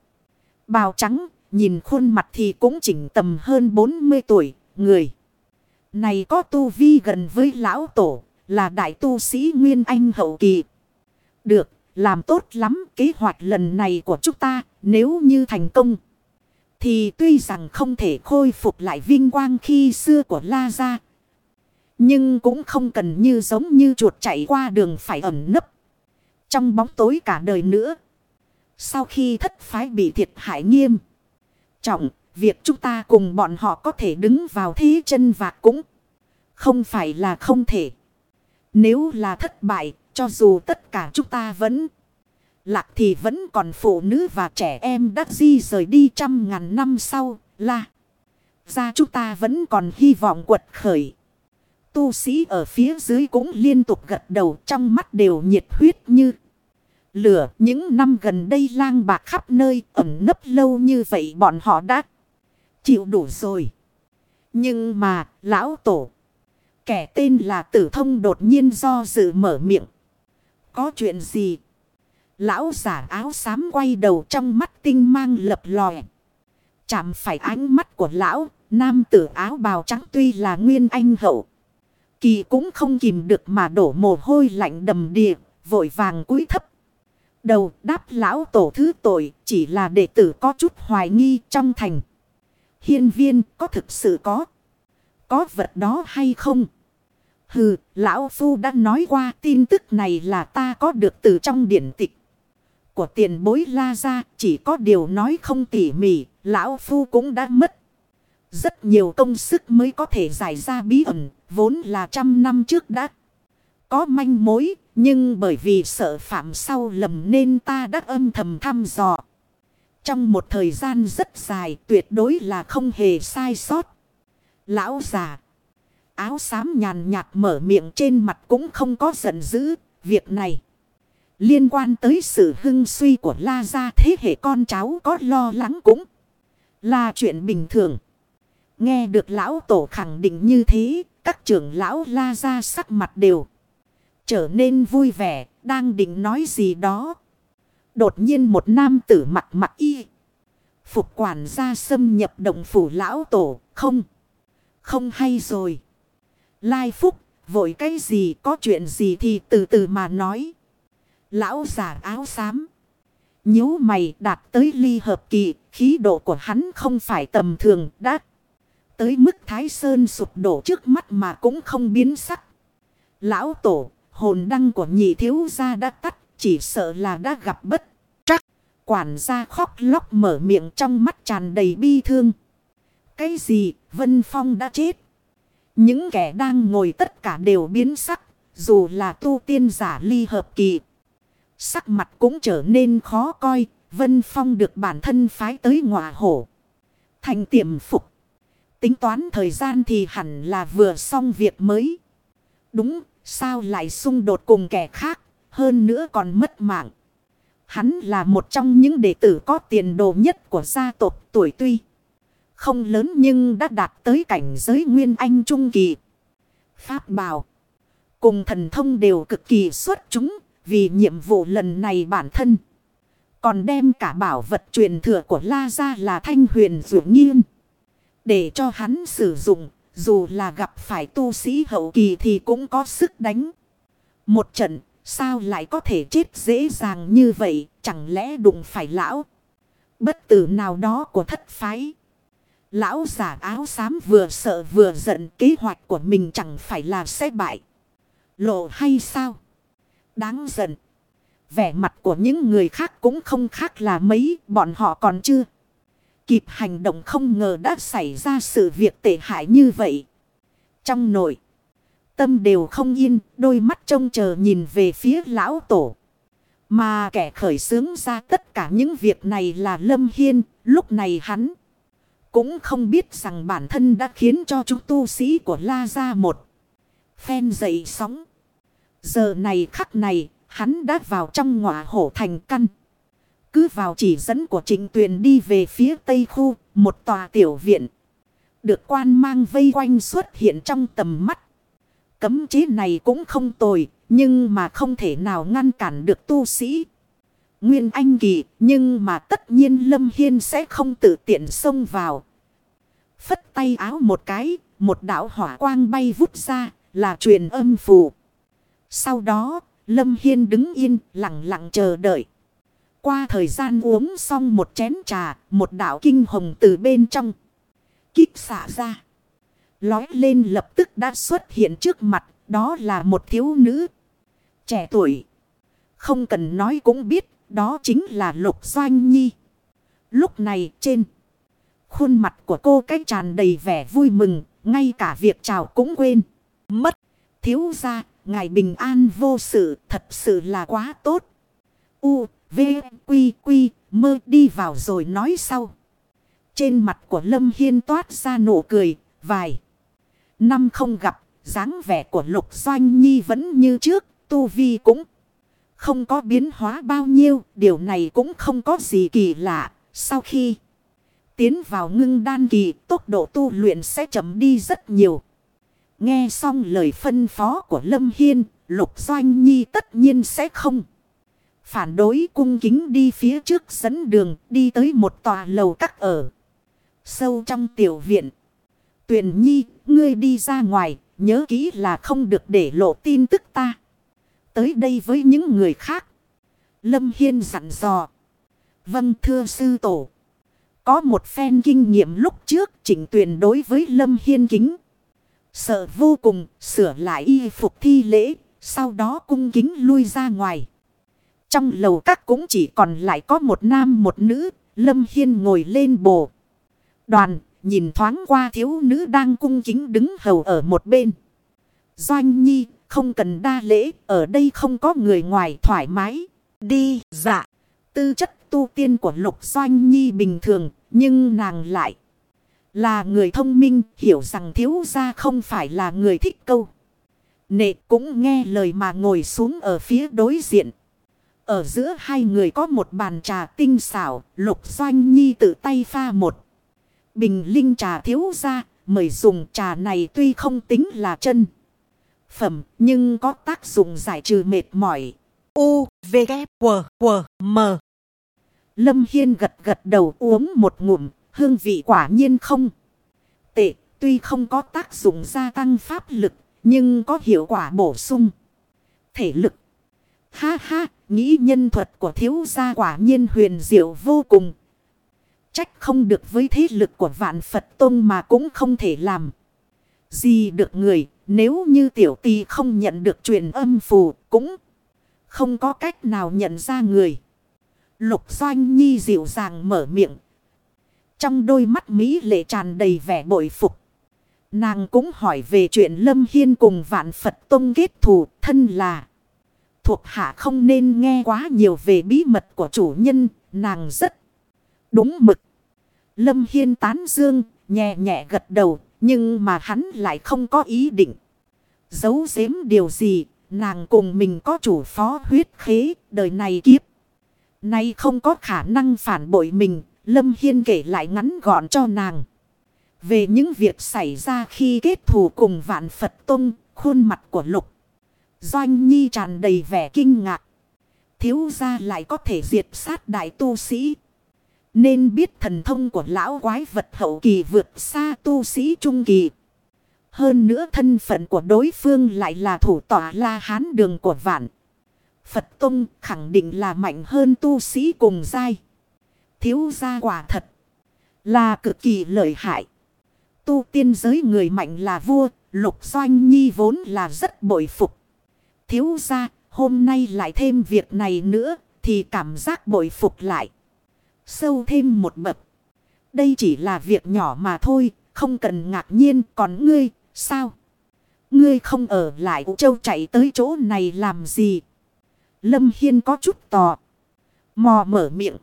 Bào trắng, nhìn khuôn mặt thì cũng chỉnh tầm hơn 40 tuổi, người. Này có tu vi gần với lão tổ, là đại tu sĩ Nguyên Anh hậu kỳ. Được, làm tốt lắm kế hoạch lần này của chúng ta, nếu như thành công. Thì tuy rằng không thể khôi phục lại vinh quang khi xưa của La Gia. Nhưng cũng không cần như giống như chuột chạy qua đường phải ẩn nấp. Trong bóng tối cả đời nữa. Sau khi thất phái bị thiệt hại nghiêm. Trọng, việc chúng ta cùng bọn họ có thể đứng vào thế chân và cũng không phải là không thể. Nếu là thất bại, cho dù tất cả chúng ta vẫn lạc thì vẫn còn phụ nữ và trẻ em đã di rời đi trăm ngàn năm sau là ra chúng ta vẫn còn hy vọng quật khởi. Tu sĩ ở phía dưới cũng liên tục gật đầu trong mắt đều nhiệt huyết như lửa. Những năm gần đây lang bạc khắp nơi ẩn nấp lâu như vậy bọn họ đã chịu đủ rồi. Nhưng mà lão tổ kẻ tên là tử thông đột nhiên do dự mở miệng. Có chuyện gì? Lão giả áo xám quay đầu trong mắt tinh mang lập lòe. Chạm phải ánh mắt của lão, nam tử áo bào trắng tuy là nguyên anh hậu. Kỳ cũng không kìm được mà đổ mồ hôi lạnh đầm địa vội vàng cúi thấp. Đầu đáp lão tổ thứ tội chỉ là đệ tử có chút hoài nghi trong thành. Hiên viên có thực sự có. Có vật đó hay không? Hừ, lão phu đã nói qua tin tức này là ta có được từ trong điển tịch của tiền bối la ra chỉ có điều nói không tỉ mỉ, lão phu cũng đã mất. Rất nhiều công sức mới có thể giải ra bí ẩn, vốn là trăm năm trước đã có manh mối, nhưng bởi vì sợ phạm sau lầm nên ta đã âm thầm thăm dò. Trong một thời gian rất dài tuyệt đối là không hề sai sót. Lão già. Áo xám nhàn nhạt mở miệng trên mặt cũng không có giận dữ. Việc này. Liên quan tới sự hưng suy của La Gia thế hệ con cháu có lo lắng cũng là chuyện bình thường. Nghe được lão tổ khẳng định như thế, các trưởng lão La Gia sắc mặt đều trở nên vui vẻ, đang định nói gì đó. Đột nhiên một nam tử mặt mặt y. Phục quản gia xâm nhập động phủ lão tổ, không. Không hay rồi. Lai Phúc, vội cái gì có chuyện gì thì từ từ mà nói. Lão giả áo xám. nhíu mày đạt tới ly hợp kỳ, khí độ của hắn không phải tầm thường đã. Tới mức thái sơn sụp đổ trước mắt mà cũng không biến sắc. Lão tổ, hồn đăng của nhị thiếu gia đã tắt, chỉ sợ là đã gặp bất. Trắc, quản gia khóc lóc mở miệng trong mắt tràn đầy bi thương. Cái gì, Vân Phong đã chết. Những kẻ đang ngồi tất cả đều biến sắc, dù là tu tiên giả ly hợp kỳ. Sắc mặt cũng trở nên khó coi, Vân Phong được bản thân phái tới ngọa hổ. Thành tiệm phục. Tính toán thời gian thì hẳn là vừa xong việc mới. Đúng, sao lại xung đột cùng kẻ khác, hơn nữa còn mất mạng. Hắn là một trong những đệ tử có tiền đồ nhất của gia tộc tuổi tuy. Không lớn nhưng đã đạt tới cảnh giới nguyên anh trung kỳ. Pháp bảo. Cùng thần thông đều cực kỳ xuất chúng. Vì nhiệm vụ lần này bản thân. Còn đem cả bảo vật truyền thừa của La Gia là thanh huyền dụ nhiên Để cho hắn sử dụng. Dù là gặp phải tu sĩ hậu kỳ thì cũng có sức đánh. Một trận. Sao lại có thể chết dễ dàng như vậy. Chẳng lẽ đụng phải lão. Bất tử nào đó của thất phái. Lão giả áo xám vừa sợ vừa giận kế hoạch của mình chẳng phải là sẽ bại. Lộ hay sao? Đáng giận. Vẻ mặt của những người khác cũng không khác là mấy, bọn họ còn chưa. Kịp hành động không ngờ đã xảy ra sự việc tệ hại như vậy. Trong nội, Tâm đều không yên, đôi mắt trông chờ nhìn về phía lão tổ. Mà kẻ khởi xướng ra tất cả những việc này là Lâm Hiên, lúc này hắn cũng không biết rằng bản thân đã khiến cho chúng tu sĩ của La Gia một phen dậy sóng. Giờ này khắc này, hắn đã vào trong ngọa hổ thành căn. Cứ vào chỉ dẫn của trịnh tuyền đi về phía tây khu, một tòa tiểu viện. Được quan mang vây quanh xuất hiện trong tầm mắt. Cấm chế này cũng không tồi, nhưng mà không thể nào ngăn cản được tu sĩ. Nguyên Anh Kỳ, nhưng mà tất nhiên Lâm Hiên sẽ không tự tiện xông vào. Phất tay áo một cái, một đạo hỏa quang bay vút ra, là truyền âm phù. Sau đó, Lâm Hiên đứng yên, lặng lặng chờ đợi. Qua thời gian uống xong một chén trà, một đạo kinh hồng từ bên trong. Kích xả ra. Lói lên lập tức đã xuất hiện trước mặt, đó là một thiếu nữ. Trẻ tuổi. Không cần nói cũng biết, đó chính là Lục Doanh Nhi. Lúc này trên khuôn mặt của cô cách tràn đầy vẻ vui mừng, ngay cả việc chào cũng quên. Mất, thiếu ra, ngài bình an vô sự, thật sự là quá tốt. U, V, Quy, Quy, mơ đi vào rồi nói sau. Trên mặt của Lâm Hiên toát ra nụ cười, vài. Năm không gặp, dáng vẻ của Lục Doanh Nhi vẫn như trước, Tu Vi cũng không có biến hóa bao nhiêu, điều này cũng không có gì kỳ lạ. Sau khi tiến vào ngưng đan kỳ, tốc độ tu luyện sẽ chậm đi rất nhiều. Nghe xong lời phân phó của Lâm Hiên, Lục Doanh Nhi tất nhiên sẽ không. Phản đối cung kính đi phía trước dẫn đường đi tới một tòa lầu các ở. Sâu trong tiểu viện. Tuyền Nhi, ngươi đi ra ngoài, nhớ kỹ là không được để lộ tin tức ta. Tới đây với những người khác. Lâm Hiên dặn dò. Vâng thưa sư tổ. Có một phen kinh nghiệm lúc trước chỉnh tuyển đối với Lâm Hiên kính. Sợ vô cùng, sửa lại y phục thi lễ, sau đó cung kính lui ra ngoài. Trong lầu các cũng chỉ còn lại có một nam một nữ, Lâm Hiên ngồi lên bồ. Đoàn, nhìn thoáng qua thiếu nữ đang cung kính đứng hầu ở một bên. Doanh Nhi, không cần đa lễ, ở đây không có người ngoài thoải mái. Đi, dạ. Tư chất tu tiên của Lục Doanh Nhi bình thường, nhưng nàng lại là người thông minh, hiểu rằng thiếu gia không phải là người thích câu. Nệ cũng nghe lời mà ngồi xuống ở phía đối diện. Ở giữa hai người có một bàn trà tinh xảo, Lục Doanh Nhi tự tay pha một. Bình linh trà thiếu gia mời dùng trà này tuy không tính là chân. Phẩm, nhưng có tác dụng giải trừ mệt mỏi. U, V, K, W, W, M. Lâm Hiên gật gật đầu uống một ngụm, hương vị quả nhiên không. Tệ, tuy không có tác dụng gia tăng pháp lực, nhưng có hiệu quả bổ sung. Thể lực. Ha ha, nghĩ nhân thuật của thiếu gia quả nhiên huyền diệu vô cùng. Trách không được với thế lực của vạn Phật Tông mà cũng không thể làm. Gì được người, nếu như tiểu tì không nhận được truyền âm phù, cũng không có cách nào nhận ra người. Lục Doanh Nhi dịu dàng mở miệng. Trong đôi mắt Mỹ lệ tràn đầy vẻ bội phục. Nàng cũng hỏi về chuyện Lâm Hiên cùng vạn Phật Tông kết thù thân là. Thuộc hạ không nên nghe quá nhiều về bí mật của chủ nhân, nàng rất đúng mực. Lâm Hiên tán dương, nhẹ nhẹ gật đầu, nhưng mà hắn lại không có ý định. Giấu giếm điều gì, nàng cùng mình có chủ phó huyết khế, đời này kiếp. Nay không có khả năng phản bội mình, Lâm Hiên kể lại ngắn gọn cho nàng. Về những việc xảy ra khi kết thù cùng vạn Phật Tông, khuôn mặt của Lục. Doanh Nhi tràn đầy vẻ kinh ngạc. Thiếu gia lại có thể diệt sát đại tu sĩ. Nên biết thần thông của lão quái vật hậu kỳ vượt xa tu sĩ trung kỳ. Hơn nữa thân phận của đối phương lại là thủ tỏa la hán đường của vạn. Phật Tông khẳng định là mạnh hơn tu sĩ cùng giai. Thiếu gia quả thật là cực kỳ lợi hại. Tu tiên giới người mạnh là vua, lục doanh nhi vốn là rất bội phục. Thiếu gia hôm nay lại thêm việc này nữa thì cảm giác bội phục lại. Sâu thêm một bậc. Đây chỉ là việc nhỏ mà thôi, không cần ngạc nhiên còn ngươi, sao? Ngươi không ở lại Ú Châu chạy tới chỗ này làm gì? Lâm Hiên có chút tò. Mò mở miệng.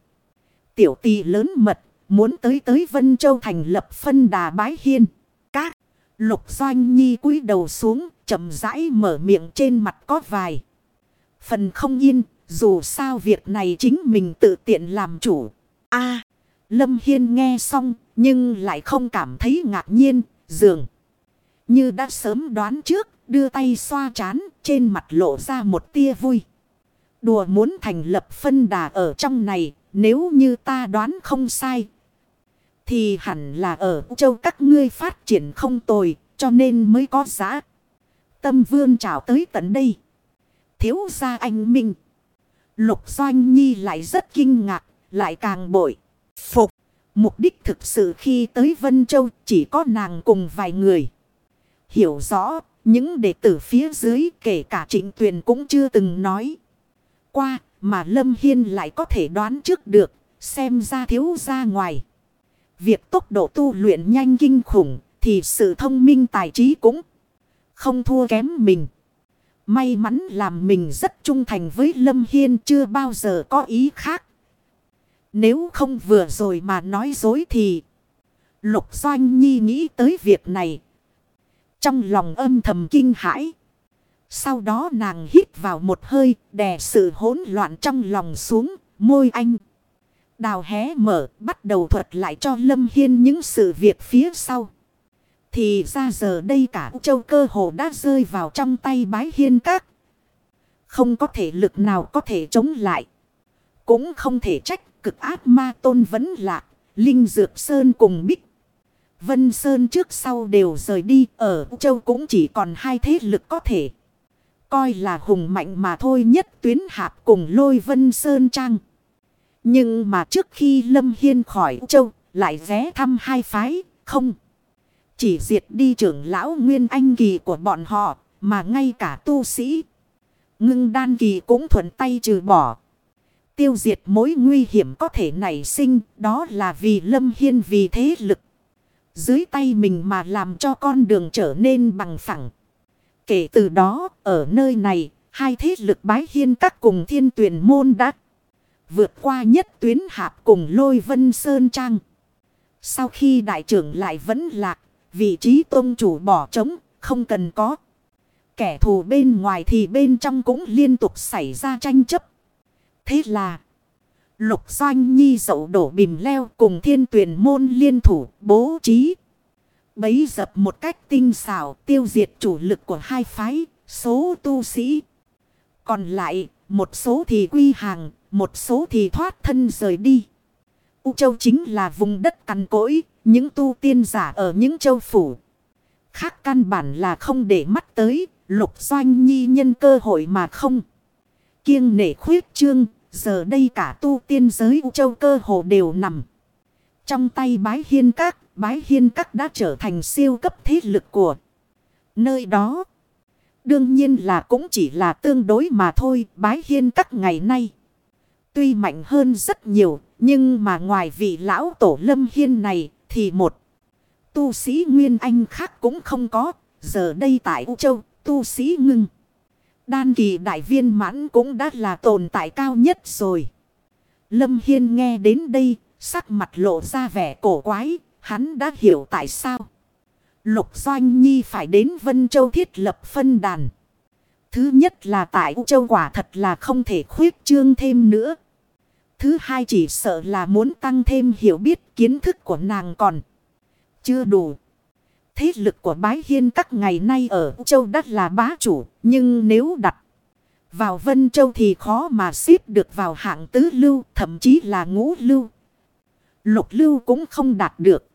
Tiểu tì lớn mật. Muốn tới tới Vân Châu thành lập phân đà bái hiên. Các lục doanh nhi cúi đầu xuống chậm rãi mở miệng trên mặt có vài. Phần không yên. Dù sao việc này chính mình tự tiện làm chủ. a Lâm Hiên nghe xong. Nhưng lại không cảm thấy ngạc nhiên. Dường. Như đã sớm đoán trước. Đưa tay xoa chán. Trên mặt lộ ra một tia vui. Đùa muốn thành lập phân đà ở trong này, nếu như ta đoán không sai. Thì hẳn là ở châu các ngươi phát triển không tồi, cho nên mới có giá. Tâm vương trào tới tận đây. Thiếu gia anh Minh. Lục Doanh Nhi lại rất kinh ngạc, lại càng bội. Phục. Mục đích thực sự khi tới Vân Châu chỉ có nàng cùng vài người. Hiểu rõ, những đệ tử phía dưới kể cả trịnh tuyền cũng chưa từng nói qua mà Lâm Hiên lại có thể đoán trước được, xem ra thiếu ra ngoài. Việc tốc độ tu luyện nhanh kinh khủng thì sự thông minh tài trí cũng không thua kém mình. May mắn làm mình rất trung thành với Lâm Hiên chưa bao giờ có ý khác. Nếu không vừa rồi mà nói dối thì Lục Doanh Nhi nghĩ tới việc này. Trong lòng âm thầm kinh hãi. Sau đó nàng hít vào một hơi, đè sự hỗn loạn trong lòng xuống, môi anh. Đào hé mở, bắt đầu thuật lại cho Lâm Hiên những sự việc phía sau. Thì ra giờ đây cả châu cơ hồ đã rơi vào trong tay bái hiên các. Không có thể lực nào có thể chống lại. Cũng không thể trách cực ác ma tôn vẫn lạc. Linh Dược Sơn cùng Bích. Vân Sơn trước sau đều rời đi. Ở châu cũng chỉ còn hai thế lực có thể. Coi là hùng mạnh mà thôi nhất tuyến hạp cùng lôi vân sơn trang. Nhưng mà trước khi Lâm Hiên khỏi châu, lại ghé thăm hai phái, không. Chỉ diệt đi trưởng lão Nguyên Anh Kỳ của bọn họ mà ngay cả tu sĩ. Ngưng đan kỳ cũng thuận tay trừ bỏ. Tiêu diệt mối nguy hiểm có thể nảy sinh đó là vì Lâm Hiên vì thế lực. Dưới tay mình mà làm cho con đường trở nên bằng phẳng. Kể từ đó, ở nơi này, hai thế lực bái hiên các cùng thiên tuyển môn đã vượt qua nhất tuyến hạp cùng lôi vân sơn trang. Sau khi đại trưởng lại vẫn lạc, vị trí tôn chủ bỏ trống, không cần có. Kẻ thù bên ngoài thì bên trong cũng liên tục xảy ra tranh chấp. Thế là, lục doanh nhi dậu đổ bìm leo cùng thiên tuyển môn liên thủ bố trí. Bấy dập một cách tinh xảo tiêu diệt chủ lực của hai phái, số tu sĩ. Còn lại, một số thì quy hàng, một số thì thoát thân rời đi. U Châu chính là vùng đất cằn cỗi, những tu tiên giả ở những châu phủ. Khác căn bản là không để mắt tới, lục doanh nhi nhân cơ hội mà không. Kiêng nể khuyết trương, giờ đây cả tu tiên giới U Châu cơ hồ đều nằm. Trong tay bái hiên các, bái hiên các đã trở thành siêu cấp thế lực của nơi đó. Đương nhiên là cũng chỉ là tương đối mà thôi, bái hiên các ngày nay. Tuy mạnh hơn rất nhiều, nhưng mà ngoài vị lão tổ lâm hiên này thì một tu sĩ Nguyên Anh khác cũng không có. Giờ đây tại U Châu, tu sĩ ngưng. Đan kỳ đại viên mãn cũng đã là tồn tại cao nhất rồi. Lâm Hiên nghe đến đây, sắc mặt lộ ra vẻ cổ quái, Hắn đã hiểu tại sao. Lục Doanh Nhi phải đến Vân Châu thiết lập phân đàn. Thứ nhất là tại U Châu quả thật là không thể khuyết trương thêm nữa. Thứ hai chỉ sợ là muốn tăng thêm hiểu biết kiến thức của nàng còn chưa đủ. Thế lực của bái hiên các ngày nay ở Châu đất là bá chủ. Nhưng nếu đặt vào Vân Châu thì khó mà xếp được vào hạng tứ lưu thậm chí là ngũ lưu. Lục lưu cũng không đạt được.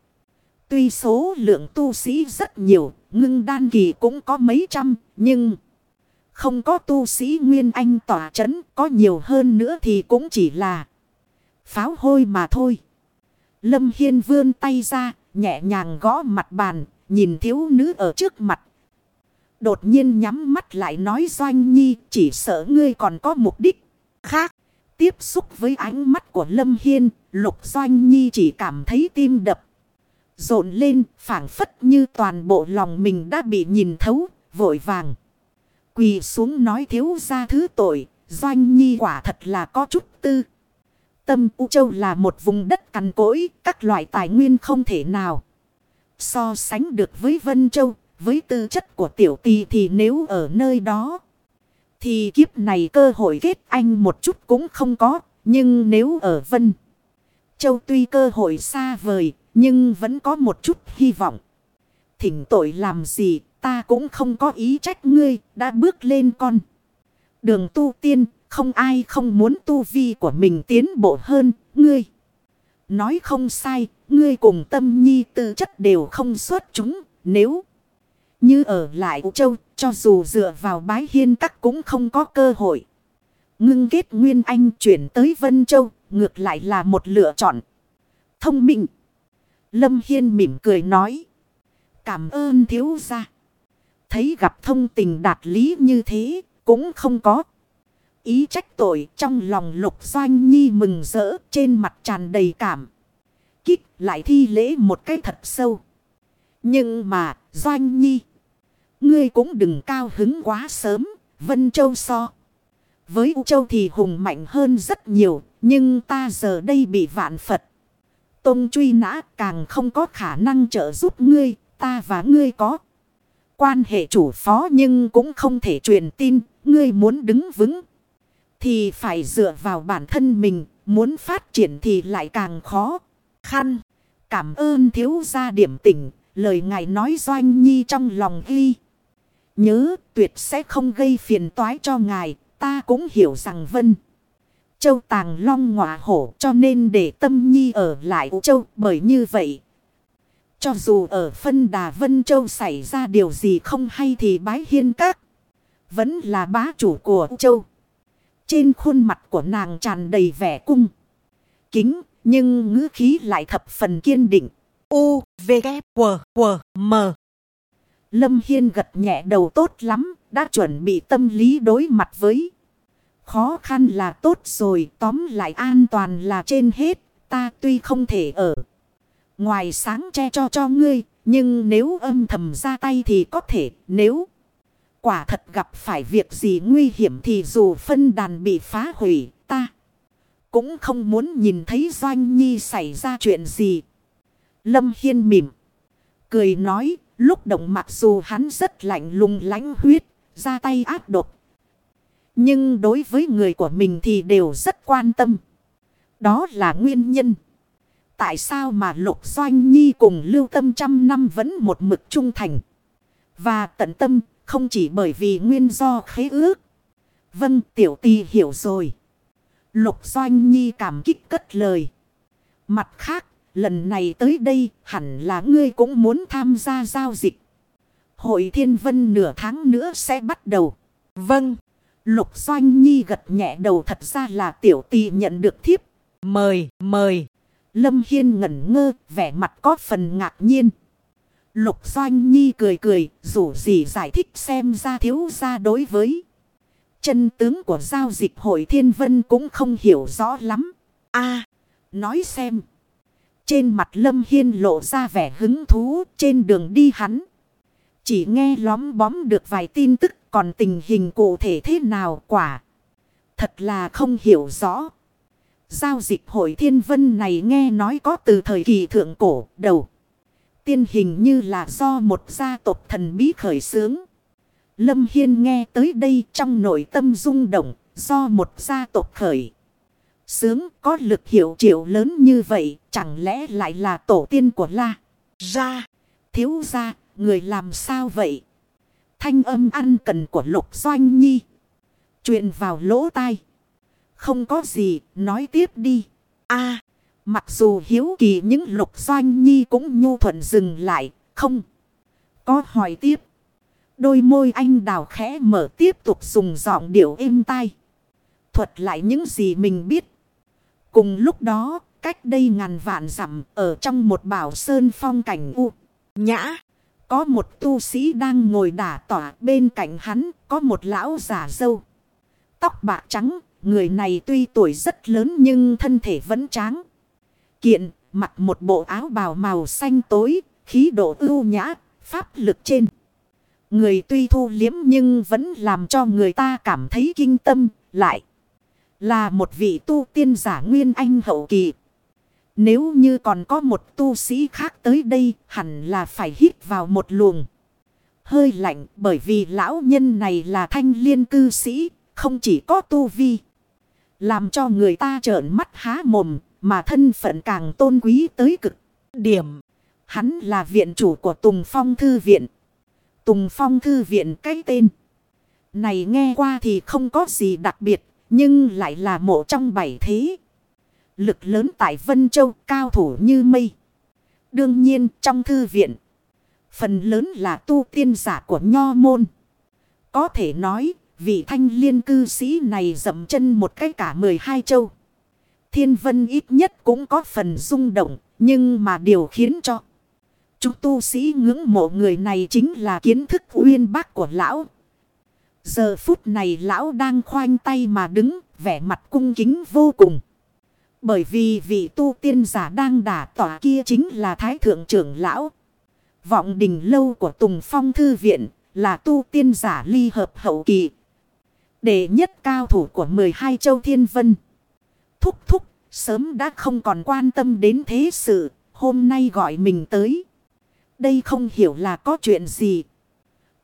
Tuy số lượng tu sĩ rất nhiều, ngưng đan kỳ cũng có mấy trăm, nhưng không có tu sĩ Nguyên Anh tỏa chấn, có nhiều hơn nữa thì cũng chỉ là pháo hôi mà thôi. Lâm Hiên vươn tay ra, nhẹ nhàng gõ mặt bàn, nhìn thiếu nữ ở trước mặt. Đột nhiên nhắm mắt lại nói Doanh Nhi chỉ sợ ngươi còn có mục đích khác. Tiếp xúc với ánh mắt của Lâm Hiên, Lục Doanh Nhi chỉ cảm thấy tim đập rộn lên phảng phất như toàn bộ lòng mình đã bị nhìn thấu, vội vàng. Quỳ xuống nói thiếu ra thứ tội, doanh nhi quả thật là có chút tư. Tâm U Châu là một vùng đất cằn cỗi, các loại tài nguyên không thể nào. So sánh được với Vân Châu, với tư chất của tiểu tì thì nếu ở nơi đó. Thì kiếp này cơ hội kết anh một chút cũng không có, nhưng nếu ở Vân Châu tuy cơ hội xa vời, nhưng vẫn có một chút hy vọng. Thỉnh tội làm gì, ta cũng không có ý trách ngươi, đã bước lên con. Đường tu tiên, không ai không muốn tu vi của mình tiến bộ hơn, ngươi. Nói không sai, ngươi cùng tâm nhi tư chất đều không xuất chúng, nếu như ở lại Ú Châu, cho dù dựa vào bái hiên các cũng không có cơ hội. Ngưng kết Nguyên Anh chuyển tới Vân Châu, ngược lại là một lựa chọn. Thông minh. Lâm Hiên mỉm cười nói. Cảm ơn thiếu gia. Thấy gặp thông tình đạt lý như thế, cũng không có. Ý trách tội trong lòng lục doanh nhi mừng rỡ, trên mặt tràn đầy cảm. Kích lại thi lễ một cái thật sâu. Nhưng mà, doanh nhi. Ngươi cũng đừng cao hứng quá sớm. Vân Châu so. Với U Châu thì hùng mạnh hơn rất nhiều. Nhưng ta giờ đây bị vạn Phật. Tông truy nã càng không có khả năng trợ giúp ngươi. Ta và ngươi có. Quan hệ chủ phó nhưng cũng không thể truyền tin. Ngươi muốn đứng vững. Thì phải dựa vào bản thân mình. Muốn phát triển thì lại càng khó. Khăn. Cảm ơn thiếu gia điểm tỉnh. Lời ngài nói doanh nhi trong lòng ghi. Nhớ, tuyệt sẽ không gây phiền toái cho ngài. Ta cũng hiểu rằng Vân. Châu tàng long ngọa hổ, cho nên để tâm nhi ở lại Châu, bởi như vậy. Cho dù ở phân đà Vân Châu xảy ra điều gì không hay thì bái hiên các. Vẫn là bá chủ của Châu. Trên khuôn mặt của nàng tràn đầy vẻ cung. Kính nhưng ngữ khí lại thập phần kiên định. U, V, K, W, W, M. Lâm Hiên gật nhẹ đầu tốt lắm, đã chuẩn bị tâm lý đối mặt với. Khó khăn là tốt rồi, tóm lại an toàn là trên hết, ta tuy không thể ở. Ngoài sáng che cho cho ngươi, nhưng nếu âm thầm ra tay thì có thể, nếu quả thật gặp phải việc gì nguy hiểm thì dù phân đàn bị phá hủy, ta cũng không muốn nhìn thấy Doanh Nhi xảy ra chuyện gì. Lâm Hiên mỉm, cười nói, Lúc động mặc dù hắn rất lạnh lùng lánh huyết, ra tay ác độc. Nhưng đối với người của mình thì đều rất quan tâm. Đó là nguyên nhân. Tại sao mà Lục Doanh Nhi cùng Lưu Tâm trăm năm vẫn một mực trung thành. Và tận tâm không chỉ bởi vì nguyên do khế ước. Vâng tiểu tì hiểu rồi. Lục Doanh Nhi cảm kích cất lời. Mặt khác Lần này tới đây hẳn là ngươi cũng muốn tham gia giao dịch. Hội thiên vân nửa tháng nữa sẽ bắt đầu. Vâng. Lục Doanh Nhi gật nhẹ đầu thật ra là tiểu tì nhận được thiếp. Mời, mời. Lâm Hiên ngẩn ngơ, vẻ mặt có phần ngạc nhiên. Lục Doanh Nhi cười cười, dù gì giải thích xem ra thiếu ra đối với. Chân tướng của giao dịch hội thiên vân cũng không hiểu rõ lắm. a nói xem. Trên mặt Lâm Hiên lộ ra vẻ hứng thú trên đường đi hắn. Chỉ nghe lóm bóm được vài tin tức còn tình hình cụ thể thế nào quả. Thật là không hiểu rõ. Giao dịch hội thiên vân này nghe nói có từ thời kỳ thượng cổ đầu. Tiên hình như là do một gia tộc thần bí khởi xướng. Lâm Hiên nghe tới đây trong nội tâm rung động do một gia tộc khởi. Sướng có lực hiệu triệu lớn như vậy, chẳng lẽ lại là tổ tiên của La? Ra, thiếu ra, người làm sao vậy? Thanh âm ăn cần của Lục Doanh Nhi. Chuyện vào lỗ tai. Không có gì, nói tiếp đi. a mặc dù hiếu kỳ những Lục Doanh Nhi cũng nhu thuận dừng lại, không. Có hỏi tiếp. Đôi môi anh đào khẽ mở tiếp tục dùng giọng điệu êm tai. Thuật lại những gì mình biết. Cùng lúc đó, cách đây ngàn vạn dặm ở trong một bảo sơn phong cảnh u, nhã. Có một tu sĩ đang ngồi đả tỏa bên cạnh hắn, có một lão giả dâu. Tóc bạc trắng, người này tuy tuổi rất lớn nhưng thân thể vẫn tráng. Kiện, mặc một bộ áo bào màu xanh tối, khí độ ưu nhã, pháp lực trên. Người tuy thu liếm nhưng vẫn làm cho người ta cảm thấy kinh tâm lại. Là một vị tu tiên giả nguyên anh hậu kỳ. Nếu như còn có một tu sĩ khác tới đây hẳn là phải hít vào một luồng. Hơi lạnh bởi vì lão nhân này là thanh liên cư sĩ, không chỉ có tu vi. Làm cho người ta trợn mắt há mồm, mà thân phận càng tôn quý tới cực điểm. Hắn là viện chủ của Tùng Phong Thư Viện. Tùng Phong Thư Viện cái tên. Này nghe qua thì không có gì đặc biệt, nhưng lại là mộ trong bảy thế. Lực lớn tại Vân Châu cao thủ như mây. Đương nhiên trong thư viện. Phần lớn là tu tiên giả của Nho Môn. Có thể nói vị thanh liên cư sĩ này dậm chân một cái cả 12 châu. Thiên vân ít nhất cũng có phần rung động. Nhưng mà điều khiến cho chúng tu sĩ ngưỡng mộ người này chính là kiến thức uyên bác của lão. Giờ phút này lão đang khoanh tay mà đứng, vẻ mặt cung kính vô cùng. Bởi vì vị tu tiên giả đang đả tỏa kia chính là Thái Thượng trưởng lão. Vọng đình lâu của Tùng Phong Thư Viện là tu tiên giả ly hợp hậu kỳ. Đệ nhất cao thủ của 12 châu thiên vân. Thúc thúc, sớm đã không còn quan tâm đến thế sự, hôm nay gọi mình tới. Đây không hiểu là có chuyện gì.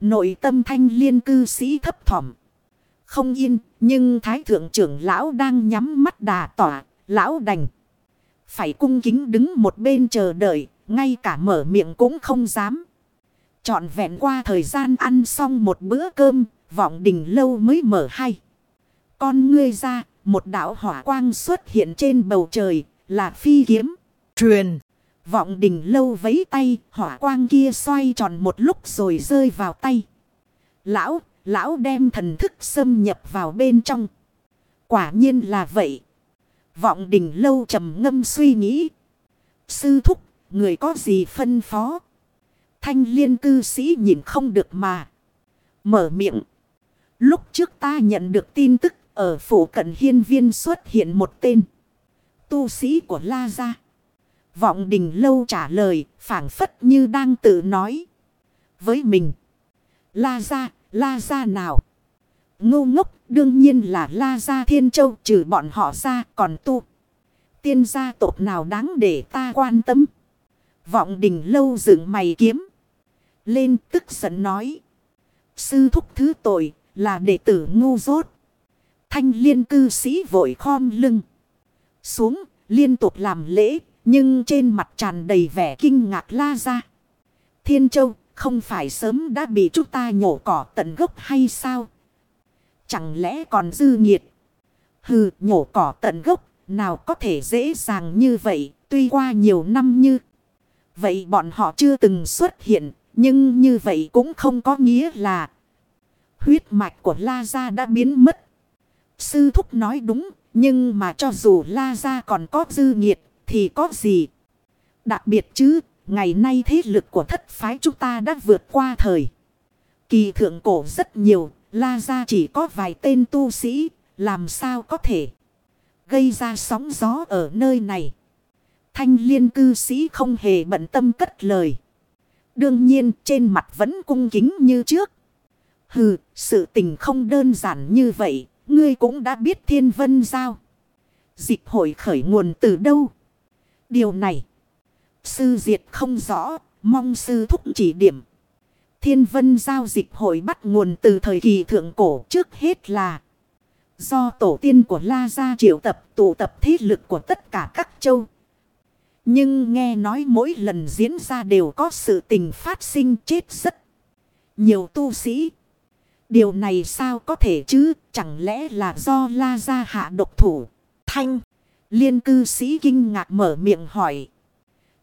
Nội tâm thanh liên cư sĩ thấp thỏm. Không yên, nhưng thái thượng trưởng lão đang nhắm mắt đà tỏa, lão đành. Phải cung kính đứng một bên chờ đợi, ngay cả mở miệng cũng không dám. Chọn vẹn qua thời gian ăn xong một bữa cơm, vọng đình lâu mới mở hay. Con ngươi ra, một đạo hỏa quang xuất hiện trên bầu trời, là phi kiếm. Truyền. Vọng đình lâu vấy tay, hỏa quang kia xoay tròn một lúc rồi rơi vào tay. Lão, lão đem thần thức xâm nhập vào bên trong. Quả nhiên là vậy. Vọng đình lâu trầm ngâm suy nghĩ. Sư thúc, người có gì phân phó? Thanh liên cư sĩ nhìn không được mà. Mở miệng. Lúc trước ta nhận được tin tức ở phủ cận hiên viên xuất hiện một tên. Tu sĩ của La Gia. Vọng đình lâu trả lời phảng phất như đang tự nói. Với mình. La Gia, La Gia nào? Ngu ngốc đương nhiên là La Gia Thiên Châu trừ bọn họ ra còn tu. Tiên gia tộc nào đáng để ta quan tâm. Vọng đình lâu dựng mày kiếm. Lên tức giận nói. Sư thúc thứ tội là đệ tử ngu dốt. Thanh liên cư sĩ vội khom lưng. Xuống, liên tục làm lễ. Nhưng trên mặt tràn đầy vẻ kinh ngạc la ra. Thiên châu, không phải sớm đã bị chúng ta nhổ cỏ tận gốc hay sao? Chẳng lẽ còn dư nhiệt? Hừ, nhổ cỏ tận gốc, nào có thể dễ dàng như vậy, tuy qua nhiều năm như. Vậy bọn họ chưa từng xuất hiện, nhưng như vậy cũng không có nghĩa là huyết mạch của La Gia đã biến mất. Sư Thúc nói đúng, nhưng mà cho dù La Gia còn có dư nhiệt, thì có gì? Đặc biệt chứ, ngày nay thế lực của thất phái chúng ta đã vượt qua thời. Kỳ thượng cổ rất nhiều, La Gia chỉ có vài tên tu sĩ, làm sao có thể gây ra sóng gió ở nơi này. Thanh liên cư sĩ không hề bận tâm cất lời. Đương nhiên trên mặt vẫn cung kính như trước. Hừ, sự tình không đơn giản như vậy, ngươi cũng đã biết thiên vân giao. Dịch hội khởi nguồn từ đâu? Điều này, sư diệt không rõ, mong sư thúc chỉ điểm. Thiên vân giao dịch hội bắt nguồn từ thời kỳ thượng cổ trước hết là do tổ tiên của La Gia triệu tập tụ tập thế lực của tất cả các châu. Nhưng nghe nói mỗi lần diễn ra đều có sự tình phát sinh chết rất nhiều tu sĩ. Điều này sao có thể chứ? Chẳng lẽ là do La Gia hạ độc thủ? Thanh. Liên cư sĩ kinh ngạc mở miệng hỏi.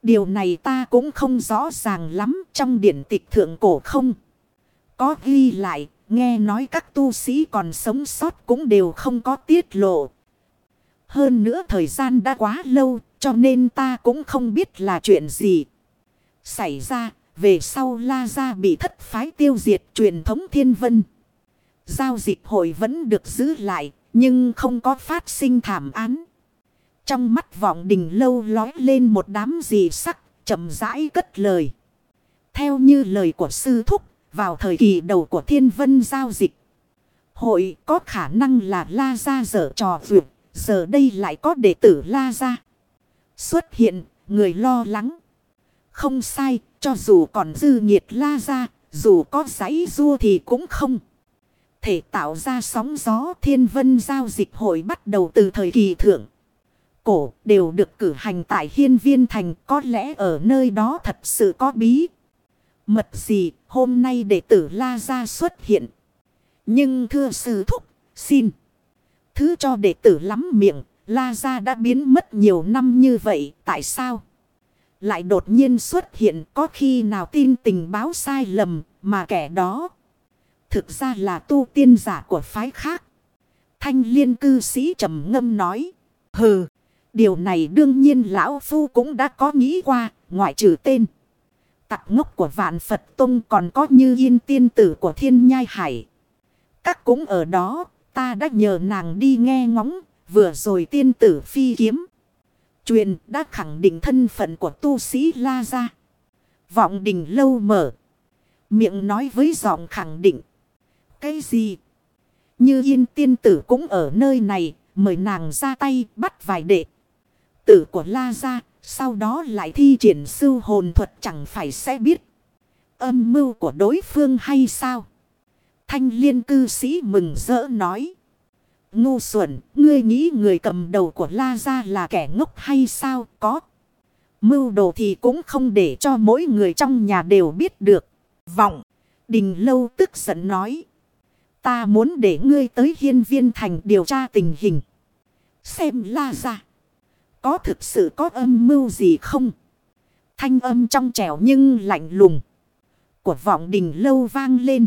Điều này ta cũng không rõ ràng lắm trong điển tịch thượng cổ không. Có ghi lại, nghe nói các tu sĩ còn sống sót cũng đều không có tiết lộ. Hơn nữa thời gian đã quá lâu, cho nên ta cũng không biết là chuyện gì. Xảy ra, về sau La Gia bị thất phái tiêu diệt truyền thống thiên vân. Giao dịch hội vẫn được giữ lại, nhưng không có phát sinh thảm án. Trong mắt vọng đình lâu lói lên một đám gì sắc, chậm rãi cất lời. Theo như lời của sư thúc, vào thời kỳ đầu của thiên vân giao dịch. Hội có khả năng là La Gia dở trò vượt. Giờ đây lại có đệ tử La Gia. Xuất hiện, người lo lắng. Không sai, cho dù còn dư nhiệt La Gia, dù có giấy rua thì cũng không. Thể tạo ra sóng gió thiên vân giao dịch hội bắt đầu từ thời kỳ thượng. Cổ đều được cử hành tại hiên viên thành có lẽ ở nơi đó thật sự có bí. Mật gì hôm nay đệ tử La Gia xuất hiện. Nhưng thưa sư thúc, xin. Thứ cho đệ tử lắm miệng, La Gia đã biến mất nhiều năm như vậy, tại sao? Lại đột nhiên xuất hiện có khi nào tin tình báo sai lầm mà kẻ đó. Thực ra là tu tiên giả của phái khác. Thanh liên cư sĩ trầm ngâm nói. Hừ, điều này đương nhiên lão phu cũng đã có nghĩ qua, ngoại trừ tên. Tặc ngốc của vạn Phật Tông còn có như yên tiên tử của thiên nhai hải. Các cũng ở đó, ta đã nhờ nàng đi nghe ngóng, vừa rồi tiên tử phi kiếm. Truyền đã khẳng định thân phận của tu sĩ La Gia. Vọng đình lâu mở. Miệng nói với giọng khẳng định. Cái gì? Như yên tiên tử cũng ở nơi này, mời nàng ra tay bắt vài đệ. Tử của La Gia, sau đó lại thi triển sư hồn thuật chẳng phải sẽ biết. Âm mưu của đối phương hay sao? Thanh liên cư sĩ mừng rỡ nói. Ngu xuẩn, ngươi nghĩ người cầm đầu của La Gia là kẻ ngốc hay sao? Có. Mưu đồ thì cũng không để cho mỗi người trong nhà đều biết được. Vọng. Đình lâu tức giận nói. Ta muốn để ngươi tới hiên viên thành điều tra tình hình. Xem La ra Có thực sự có âm mưu gì không? Thanh âm trong trẻo nhưng lạnh lùng. Của vọng đình lâu vang lên.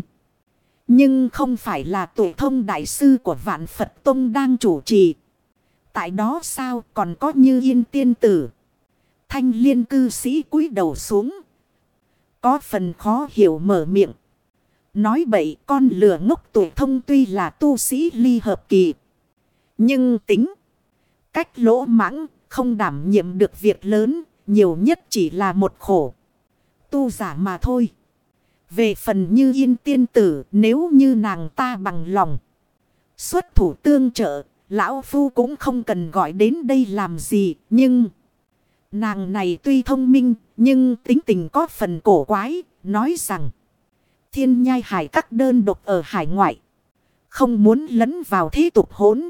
Nhưng không phải là tụ thông đại sư của Vạn Phật Tông đang chủ trì. Tại đó sao còn có như yên tiên tử. Thanh liên cư sĩ cúi đầu xuống. Có phần khó hiểu mở miệng. Nói bậy con lừa ngốc tuổi thông tuy là tu sĩ ly hợp kỳ. Nhưng tính. Cách lỗ mãng không đảm nhiệm được việc lớn. Nhiều nhất chỉ là một khổ. Tu giả mà thôi. Về phần như yên tiên tử nếu như nàng ta bằng lòng. Xuất thủ tương trợ, lão phu cũng không cần gọi đến đây làm gì, nhưng... Nàng này tuy thông minh, nhưng tính tình có phần cổ quái, nói rằng... Thiên nhai hải các đơn độc ở hải ngoại. Không muốn lấn vào thế tục hỗn.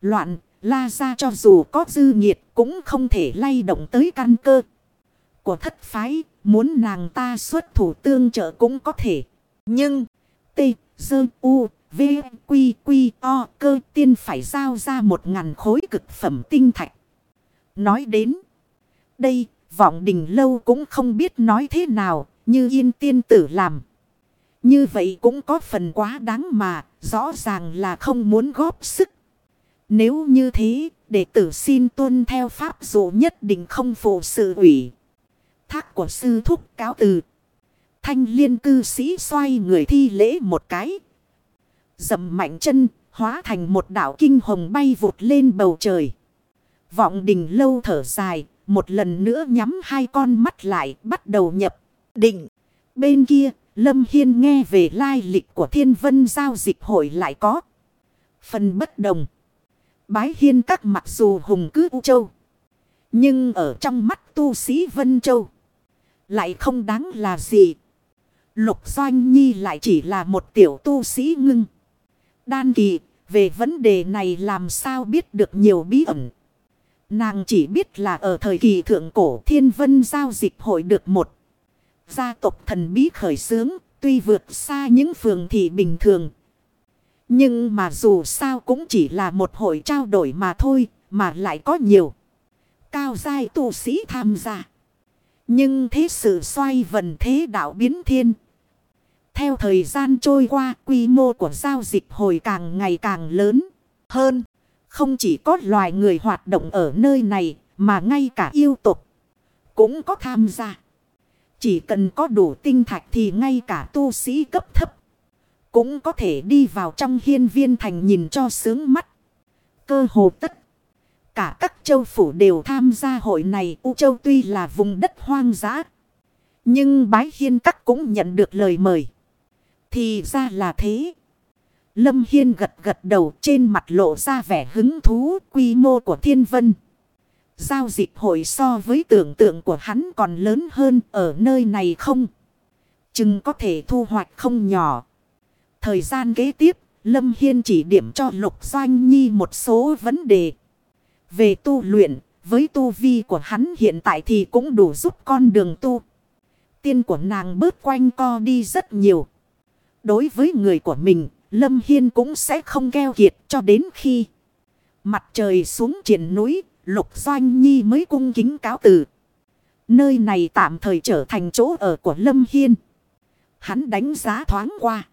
Loạn, la ra cho dù có dư nhiệt cũng không thể lay động tới căn cơ. Của thất phái, Muốn nàng ta xuất thủ tương trợ cũng có thể. Nhưng, T, Dơ, U, V, Quy, Quy, O, cơ tiên phải giao ra một ngàn khối cực phẩm tinh thạch. Nói đến, đây, vọng đình lâu cũng không biết nói thế nào, như yên tiên tử làm. Như vậy cũng có phần quá đáng mà, rõ ràng là không muốn góp sức. Nếu như thế, đệ tử xin tuân theo pháp dụ nhất định không phụ sự ủy thác của sư thúc cáo từ. Thanh liên cư sĩ xoay người thi lễ một cái. Dầm mạnh chân, hóa thành một đảo kinh hồng bay vụt lên bầu trời. Vọng đình lâu thở dài, một lần nữa nhắm hai con mắt lại, bắt đầu nhập, định. Bên kia, Lâm Hiên nghe về lai lịch của thiên vân giao dịch hội lại có. Phần bất đồng. Bái hiên các mặc dù hùng cứ U Châu. Nhưng ở trong mắt tu sĩ Vân Châu. Lại không đáng là gì. Lục Doanh Nhi lại chỉ là một tiểu tu sĩ ngưng. Đan kỳ, về vấn đề này làm sao biết được nhiều bí ẩn. Nàng chỉ biết là ở thời kỳ thượng cổ thiên vân giao dịch hội được một. Gia tộc thần bí khởi sướng, tuy vượt xa những phường thị bình thường. Nhưng mà dù sao cũng chỉ là một hội trao đổi mà thôi, mà lại có nhiều. Cao giai tu sĩ tham gia. Nhưng thế sự xoay vần thế đạo biến thiên. Theo thời gian trôi qua, quy mô của giao dịch hồi càng ngày càng lớn hơn. Không chỉ có loài người hoạt động ở nơi này, mà ngay cả yêu tục cũng có tham gia. Chỉ cần có đủ tinh thạch thì ngay cả tu sĩ cấp thấp cũng có thể đi vào trong hiên viên thành nhìn cho sướng mắt. Cơ hồ tất Cả các châu phủ đều tham gia hội này. U châu tuy là vùng đất hoang dã. Nhưng bái hiên các cũng nhận được lời mời. Thì ra là thế. Lâm Hiên gật gật đầu, trên mặt lộ ra vẻ hứng thú, quy mô của thiên vân. Giao dịch hội so với tưởng tượng của hắn còn lớn hơn ở nơi này không? Chừng có thể thu hoạch không nhỏ. Thời gian kế tiếp, Lâm Hiên chỉ điểm cho Lục Doanh Nhi một số vấn đề. Về tu luyện, với tu vi của hắn hiện tại thì cũng đủ giúp con đường tu. Tiên của nàng bớt quanh co đi rất nhiều. Đối với người của mình, Lâm Hiên cũng sẽ không keo kiệt cho đến khi mặt trời xuống triển núi, Lục Doanh Nhi mới cung kính cáo từ. Nơi này tạm thời trở thành chỗ ở của Lâm Hiên. Hắn đánh giá thoáng qua.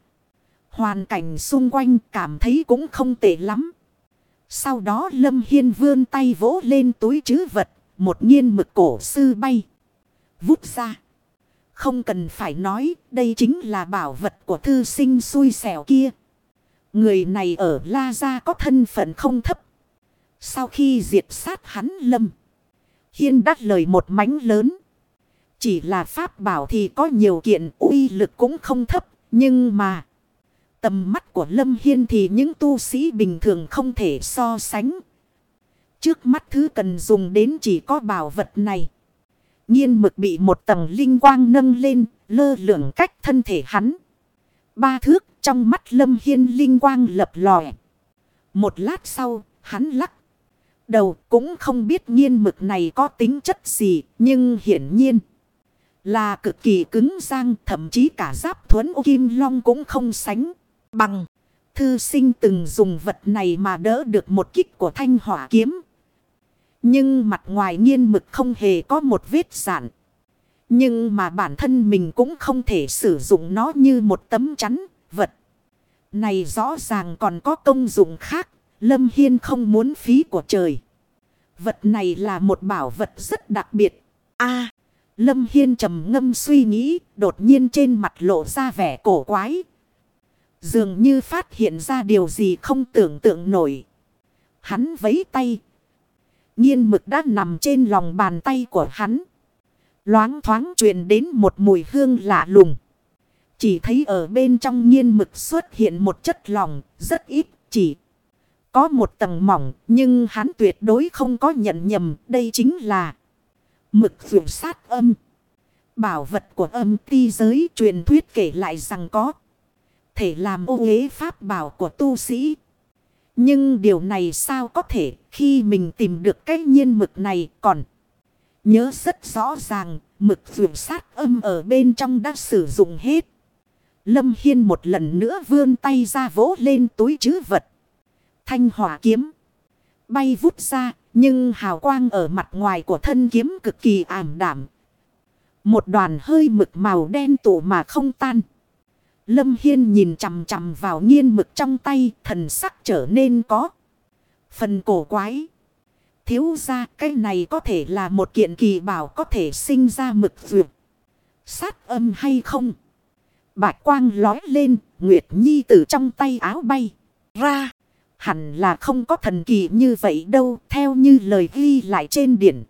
Hoàn cảnh xung quanh cảm thấy cũng không tệ lắm. Sau đó Lâm Hiên vươn tay vỗ lên túi chứ vật. Một nhiên mực cổ sư bay. Vút ra. Không cần phải nói, đây chính là bảo vật của thư sinh xui xẻo kia. Người này ở La Gia có thân phận không thấp. Sau khi diệt sát hắn Lâm. Hiên đắt lời một mánh lớn. Chỉ là pháp bảo thì có nhiều kiện uy lực cũng không thấp. Nhưng mà. Tầm mắt của Lâm Hiên thì những tu sĩ bình thường không thể so sánh. Trước mắt thứ cần dùng đến chỉ có bảo vật này. Nhiên mực bị một tầng linh quang nâng lên, lơ lửng cách thân thể hắn. Ba thước trong mắt Lâm Hiên linh quang lập lòe. Một lát sau, hắn lắc. Đầu cũng không biết nhiên mực này có tính chất gì, nhưng hiển nhiên là cực kỳ cứng sang thậm chí cả giáp thuẫn ô kim long cũng không sánh. Bằng, thư sinh từng dùng vật này mà đỡ được một kích của thanh hỏa kiếm. Nhưng mặt ngoài nhiên mực không hề có một vết giản. Nhưng mà bản thân mình cũng không thể sử dụng nó như một tấm chắn, vật. Này rõ ràng còn có công dụng khác, Lâm Hiên không muốn phí của trời. Vật này là một bảo vật rất đặc biệt. a Lâm Hiên trầm ngâm suy nghĩ, đột nhiên trên mặt lộ ra vẻ cổ quái, Dường như phát hiện ra điều gì không tưởng tượng nổi. Hắn vấy tay. Nhiên mực đã nằm trên lòng bàn tay của hắn. Loáng thoáng truyền đến một mùi hương lạ lùng. Chỉ thấy ở bên trong nhiên mực xuất hiện một chất lòng rất ít chỉ. Có một tầng mỏng, nhưng hắn tuyệt đối không có nhận nhầm, đây chính là mực vượt sát âm. Bảo vật của âm ti giới truyền thuyết kể lại rằng có thể làm ô uế pháp bảo của tu sĩ. Nhưng điều này sao có thể, khi mình tìm được cái nhiên mực này còn. Nhớ rất rõ ràng, mực vượt sát âm ở bên trong đã sử dụng hết. Lâm Hiên một lần nữa vươn tay ra vỗ lên túi chứ vật. Thanh hỏa kiếm. Bay vút ra nhưng hào quang ở mặt ngoài của thân kiếm cực kỳ ảm đảm. Một đoàn hơi mực màu đen tụ mà không tan. Lâm Hiên nhìn chằm chằm vào nghiên mực trong tay, thần sắc trở nên có. Phần cổ quái. Thiếu ra cái này có thể là một kiện kỳ bảo có thể sinh ra mực vượt. Sát âm hay không? Bạch quang lói lên, Nguyệt Nhi từ trong tay áo bay. Ra, hẳn là không có thần kỳ như vậy đâu, theo như lời ghi lại trên điển.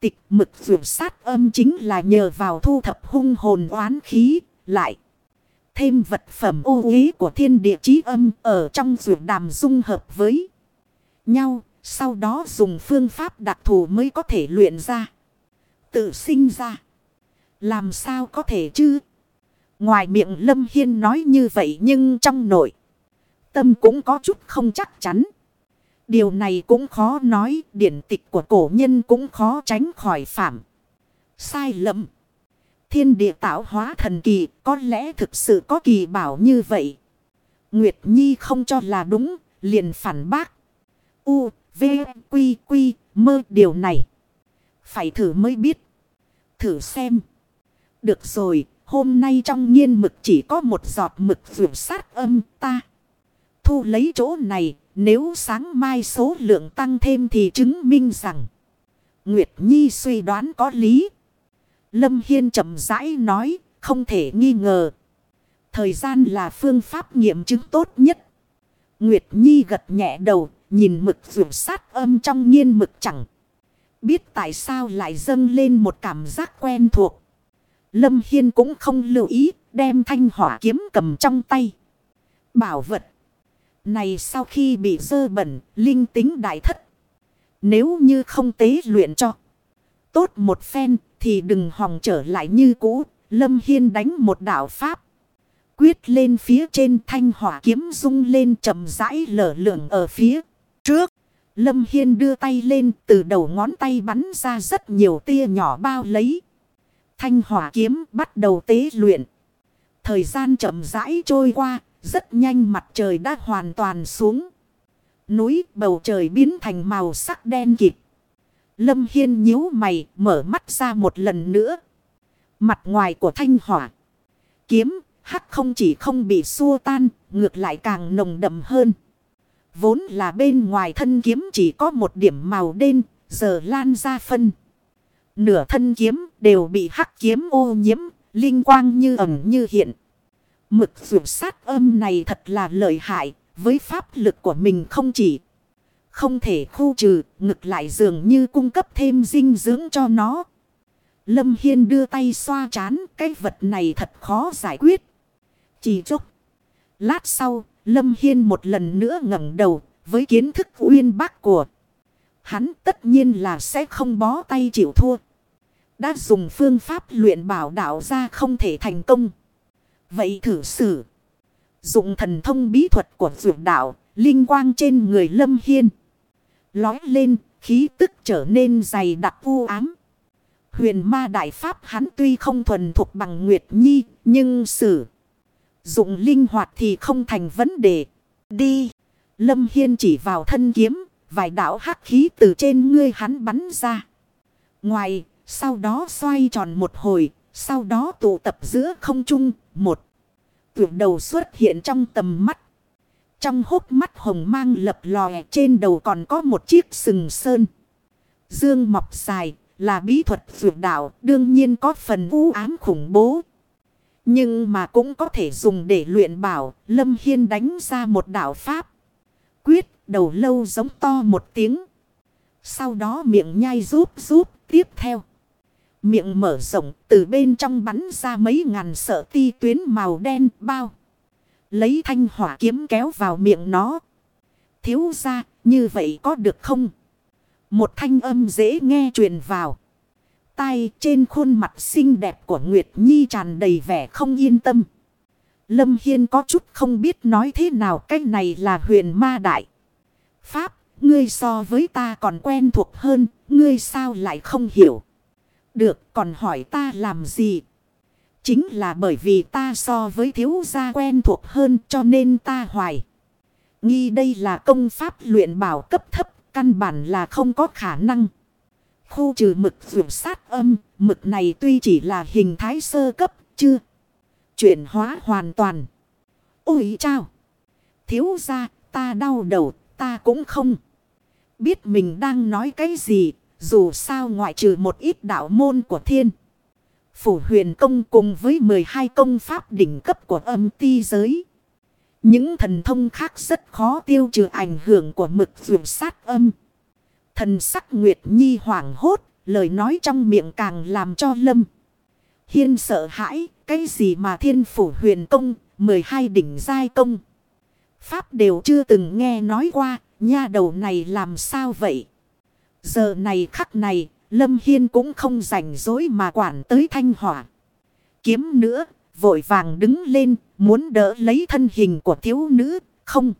Tịch mực vượt sát âm chính là nhờ vào thu thập hung hồn oán khí, lại. Thêm vật phẩm ô uế của thiên địa chí âm ở trong vượt đàm dung hợp với nhau. Sau đó dùng phương pháp đặc thù mới có thể luyện ra. Tự sinh ra. Làm sao có thể chứ? Ngoài miệng Lâm Hiên nói như vậy nhưng trong nội. Tâm cũng có chút không chắc chắn. Điều này cũng khó nói. Điển tịch của cổ nhân cũng khó tránh khỏi phạm. Sai lầm. Thiên địa tạo hóa thần kỳ có lẽ thực sự có kỳ bảo như vậy. Nguyệt Nhi không cho là đúng, liền phản bác. U, V, Quy, Quy, mơ điều này. Phải thử mới biết. Thử xem. Được rồi, hôm nay trong nhiên mực chỉ có một giọt mực vượt sát âm ta. Thu lấy chỗ này, nếu sáng mai số lượng tăng thêm thì chứng minh rằng. Nguyệt Nhi suy đoán có lý. Lâm Hiên chậm rãi nói, không thể nghi ngờ. Thời gian là phương pháp nghiệm chứng tốt nhất. Nguyệt Nhi gật nhẹ đầu, nhìn mực rượu sát âm trong nhiên mực chẳng. Biết tại sao lại dâng lên một cảm giác quen thuộc. Lâm Hiên cũng không lưu ý, đem thanh hỏa kiếm cầm trong tay. Bảo vật. Này sau khi bị dơ bẩn, linh tính đại thất. Nếu như không tế luyện cho. Tốt một phen thì đừng hòng trở lại như cũ. Lâm Hiên đánh một đạo pháp. Quyết lên phía trên thanh hỏa kiếm rung lên chậm rãi lở lượng ở phía trước. Lâm Hiên đưa tay lên từ đầu ngón tay bắn ra rất nhiều tia nhỏ bao lấy. Thanh hỏa kiếm bắt đầu tế luyện. Thời gian chậm rãi trôi qua, rất nhanh mặt trời đã hoàn toàn xuống. Núi bầu trời biến thành màu sắc đen kịt. Lâm Hiên nhíu mày, mở mắt ra một lần nữa. Mặt ngoài của thanh hỏa. Kiếm, hắc không chỉ không bị xua tan, ngược lại càng nồng đậm hơn. Vốn là bên ngoài thân kiếm chỉ có một điểm màu đen, giờ lan ra phân. Nửa thân kiếm đều bị hắc kiếm ô nhiễm, linh quang như ẩn như hiện. Mực vượt sát âm này thật là lợi hại với pháp lực của mình không chỉ không thể khu trừ, ngực lại dường như cung cấp thêm dinh dưỡng cho nó. Lâm Hiên đưa tay xoa chán, cái vật này thật khó giải quyết. Chỉ chốc. Lát sau, Lâm Hiên một lần nữa ngẩng đầu, với kiến thức uyên bác của. Hắn tất nhiên là sẽ không bó tay chịu thua. Đã dùng phương pháp luyện bảo đạo ra không thể thành công. Vậy thử xử. Dụng thần thông bí thuật của dược đạo, linh quang trên người Lâm Hiên. Lói lên, khí tức trở nên dày đặc u ám. Huyền ma đại pháp hắn tuy không thuần thuộc bằng Nguyệt Nhi, nhưng sử. Dụng linh hoạt thì không thành vấn đề. Đi. Lâm Hiên chỉ vào thân kiếm, vài đạo hắc khí từ trên ngươi hắn bắn ra. Ngoài, sau đó xoay tròn một hồi, sau đó tụ tập giữa không trung, một. Tuyệt đầu xuất hiện trong tầm mắt. Trong hốc mắt hồng mang lập lòe, trên đầu còn có một chiếc sừng sơn. Dương mọc dài, là bí thuật vượt đạo, đương nhiên có phần u ám khủng bố. Nhưng mà cũng có thể dùng để luyện bảo, Lâm Hiên đánh ra một đạo pháp. Quyết, đầu lâu giống to một tiếng. Sau đó miệng nhai rút rút, tiếp theo. Miệng mở rộng từ bên trong bắn ra mấy ngàn sợ ti tuyến màu đen bao. Lấy thanh hỏa kiếm kéo vào miệng nó. Thiếu ra, như vậy có được không? Một thanh âm dễ nghe truyền vào. Tai trên khuôn mặt xinh đẹp của Nguyệt Nhi tràn đầy vẻ không yên tâm. Lâm Hiên có chút không biết nói thế nào cái này là huyền ma đại. Pháp, ngươi so với ta còn quen thuộc hơn, ngươi sao lại không hiểu. Được, còn hỏi ta làm gì? Chính là bởi vì ta so với thiếu gia quen thuộc hơn cho nên ta hoài. Nghi đây là công pháp luyện bảo cấp thấp, căn bản là không có khả năng. Khu trừ mực vượt sát âm, mực này tuy chỉ là hình thái sơ cấp, chưa chuyển hóa hoàn toàn. Ôi chao! Thiếu gia, ta đau đầu, ta cũng không. Biết mình đang nói cái gì, dù sao ngoại trừ một ít đạo môn của thiên. Phủ huyền công cùng với 12 công pháp đỉnh cấp của âm ti giới. Những thần thông khác rất khó tiêu trừ ảnh hưởng của mực vượt sát âm. Thần sắc Nguyệt Nhi hoảng hốt, lời nói trong miệng càng làm cho Lâm. Hiên sợ hãi, cái gì mà thiên phủ huyền công, 12 đỉnh giai công. Pháp đều chưa từng nghe nói qua, nha đầu này làm sao vậy? Giờ này khắc này, Lâm Hiên cũng không rảnh dối mà quản tới thanh hỏa. Kiếm nữa, vội vàng đứng lên, muốn đỡ lấy thân hình của thiếu nữ, không.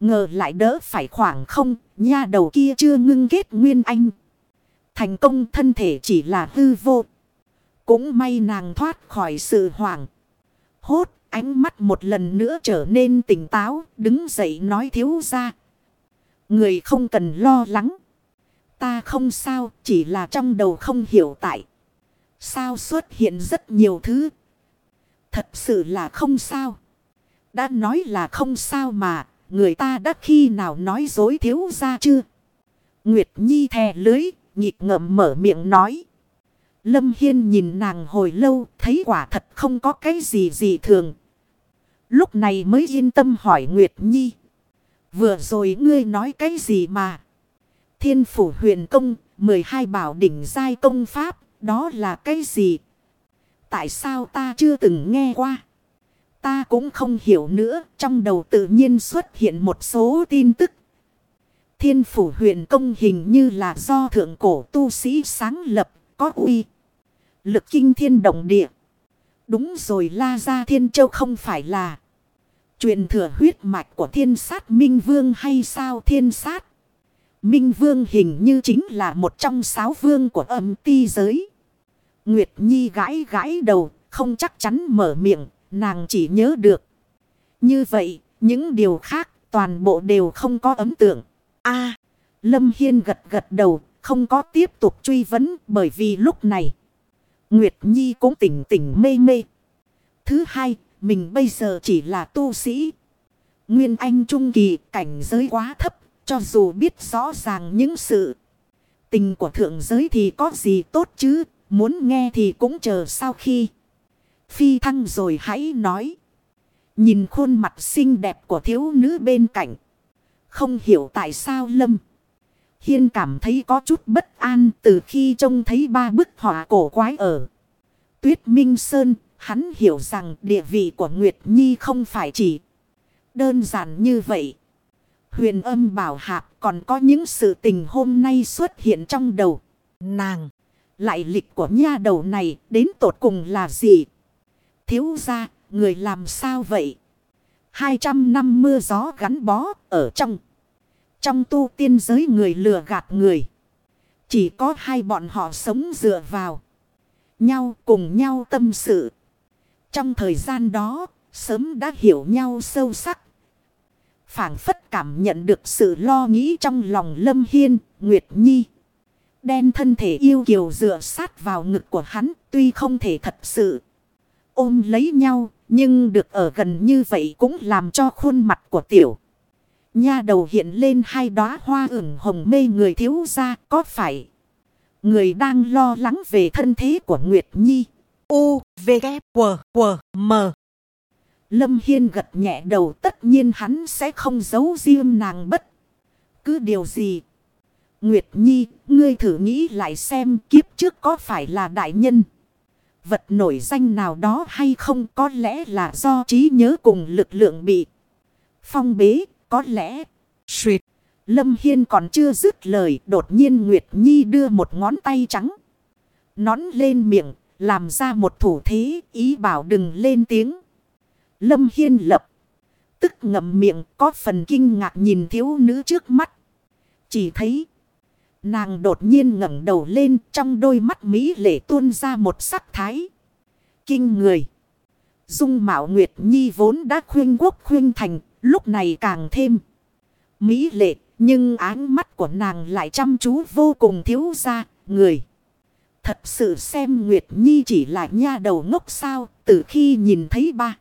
Ngờ lại đỡ phải khoảng không, nha đầu kia chưa ngưng kết nguyên anh. Thành công thân thể chỉ là hư vô. Cũng may nàng thoát khỏi sự hoảng. Hốt, ánh mắt một lần nữa trở nên tỉnh táo, đứng dậy nói thiếu ra. Người không cần lo lắng. Ta không sao, chỉ là trong đầu không hiểu tại. Sao xuất hiện rất nhiều thứ. Thật sự là không sao. Đã nói là không sao mà, người ta đã khi nào nói dối thiếu ra chưa? Nguyệt Nhi thè lưới, nhịp ngậm mở miệng nói. Lâm Hiên nhìn nàng hồi lâu, thấy quả thật không có cái gì gì thường. Lúc này mới yên tâm hỏi Nguyệt Nhi. Vừa rồi ngươi nói cái gì mà? Thiên phủ huyền công, 12 bảo đỉnh giai công pháp, đó là cái gì? Tại sao ta chưa từng nghe qua? Ta cũng không hiểu nữa. Trong đầu tự nhiên xuất hiện một số tin tức. Thiên phủ huyện công hình như là do thượng cổ tu sĩ sáng lập, có uy. Lực kinh thiên động địa. Đúng rồi La Gia Thiên Châu không phải là truyền thừa huyết mạch của thiên sát Minh Vương hay sao thiên sát. Minh Vương hình như chính là một trong sáu vương của âm ti giới. Nguyệt Nhi gãi gãi đầu, không chắc chắn mở miệng, nàng chỉ nhớ được. Như vậy, những điều khác toàn bộ đều không có ấn tượng. a Lâm Hiên gật gật đầu, không có tiếp tục truy vấn bởi vì lúc này. Nguyệt Nhi cũng tỉnh tỉnh mê mê. Thứ hai, mình bây giờ chỉ là tu sĩ. Nguyên Anh Trung Kỳ cảnh giới quá thấp, cho dù biết rõ ràng những sự tình của thượng giới thì có gì tốt chứ, muốn nghe thì cũng chờ sau khi. Phi thăng rồi hãy nói. Nhìn khuôn mặt xinh đẹp của thiếu nữ bên cạnh. Không hiểu tại sao Lâm. Hiên cảm thấy có chút bất an từ khi trông thấy ba bức họa cổ quái ở. Tuyết Minh Sơn, hắn hiểu rằng địa vị của Nguyệt Nhi không phải chỉ đơn giản như vậy. Huyền âm bảo hạp còn có những sự tình hôm nay xuất hiện trong đầu. Nàng, lại lịch của nha đầu này đến tột cùng là gì? Thiếu ra, người làm sao vậy? 200 năm mưa gió gắn bó ở trong. Trong tu tiên giới người lừa gạt người. Chỉ có hai bọn họ sống dựa vào. Nhau cùng nhau tâm sự. Trong thời gian đó, sớm đã hiểu nhau sâu sắc phảng phất cảm nhận được sự lo nghĩ trong lòng Lâm Hiên, Nguyệt Nhi. Đen thân thể yêu kiều dựa sát vào ngực của hắn, tuy không thể thật sự ôm lấy nhau, nhưng được ở gần như vậy cũng làm cho khuôn mặt của tiểu. Nha đầu hiện lên hai đóa hoa ửng hồng mê người thiếu ra có phải. Người đang lo lắng về thân thế của Nguyệt Nhi. U, V, K, W, W, M. Lâm Hiên gật nhẹ đầu tất nhiên hắn sẽ không giấu riêng nàng bất. Cứ điều gì. Nguyệt Nhi, ngươi thử nghĩ lại xem kiếp trước có phải là đại nhân. Vật nổi danh nào đó hay không có lẽ là do trí nhớ cùng lực lượng bị phong bế có lẽ, Xuyệt. Lâm Hiên còn chưa dứt lời, đột nhiên Nguyệt Nhi đưa một ngón tay trắng. Nón lên miệng, làm ra một thủ thế, ý bảo đừng lên tiếng. Lâm Hiên lập, tức ngậm miệng, có phần kinh ngạc nhìn thiếu nữ trước mắt. Chỉ thấy, nàng đột nhiên ngẩng đầu lên, trong đôi mắt Mỹ lệ tuôn ra một sắc thái. Kinh người. Dung Mạo Nguyệt Nhi vốn đã khuyên quốc khuyên thành, Lúc này càng thêm mỹ lệ, nhưng áng mắt của nàng lại chăm chú vô cùng thiếu ra, người. Thật sự xem Nguyệt Nhi chỉ là nha đầu ngốc sao, từ khi nhìn thấy ba.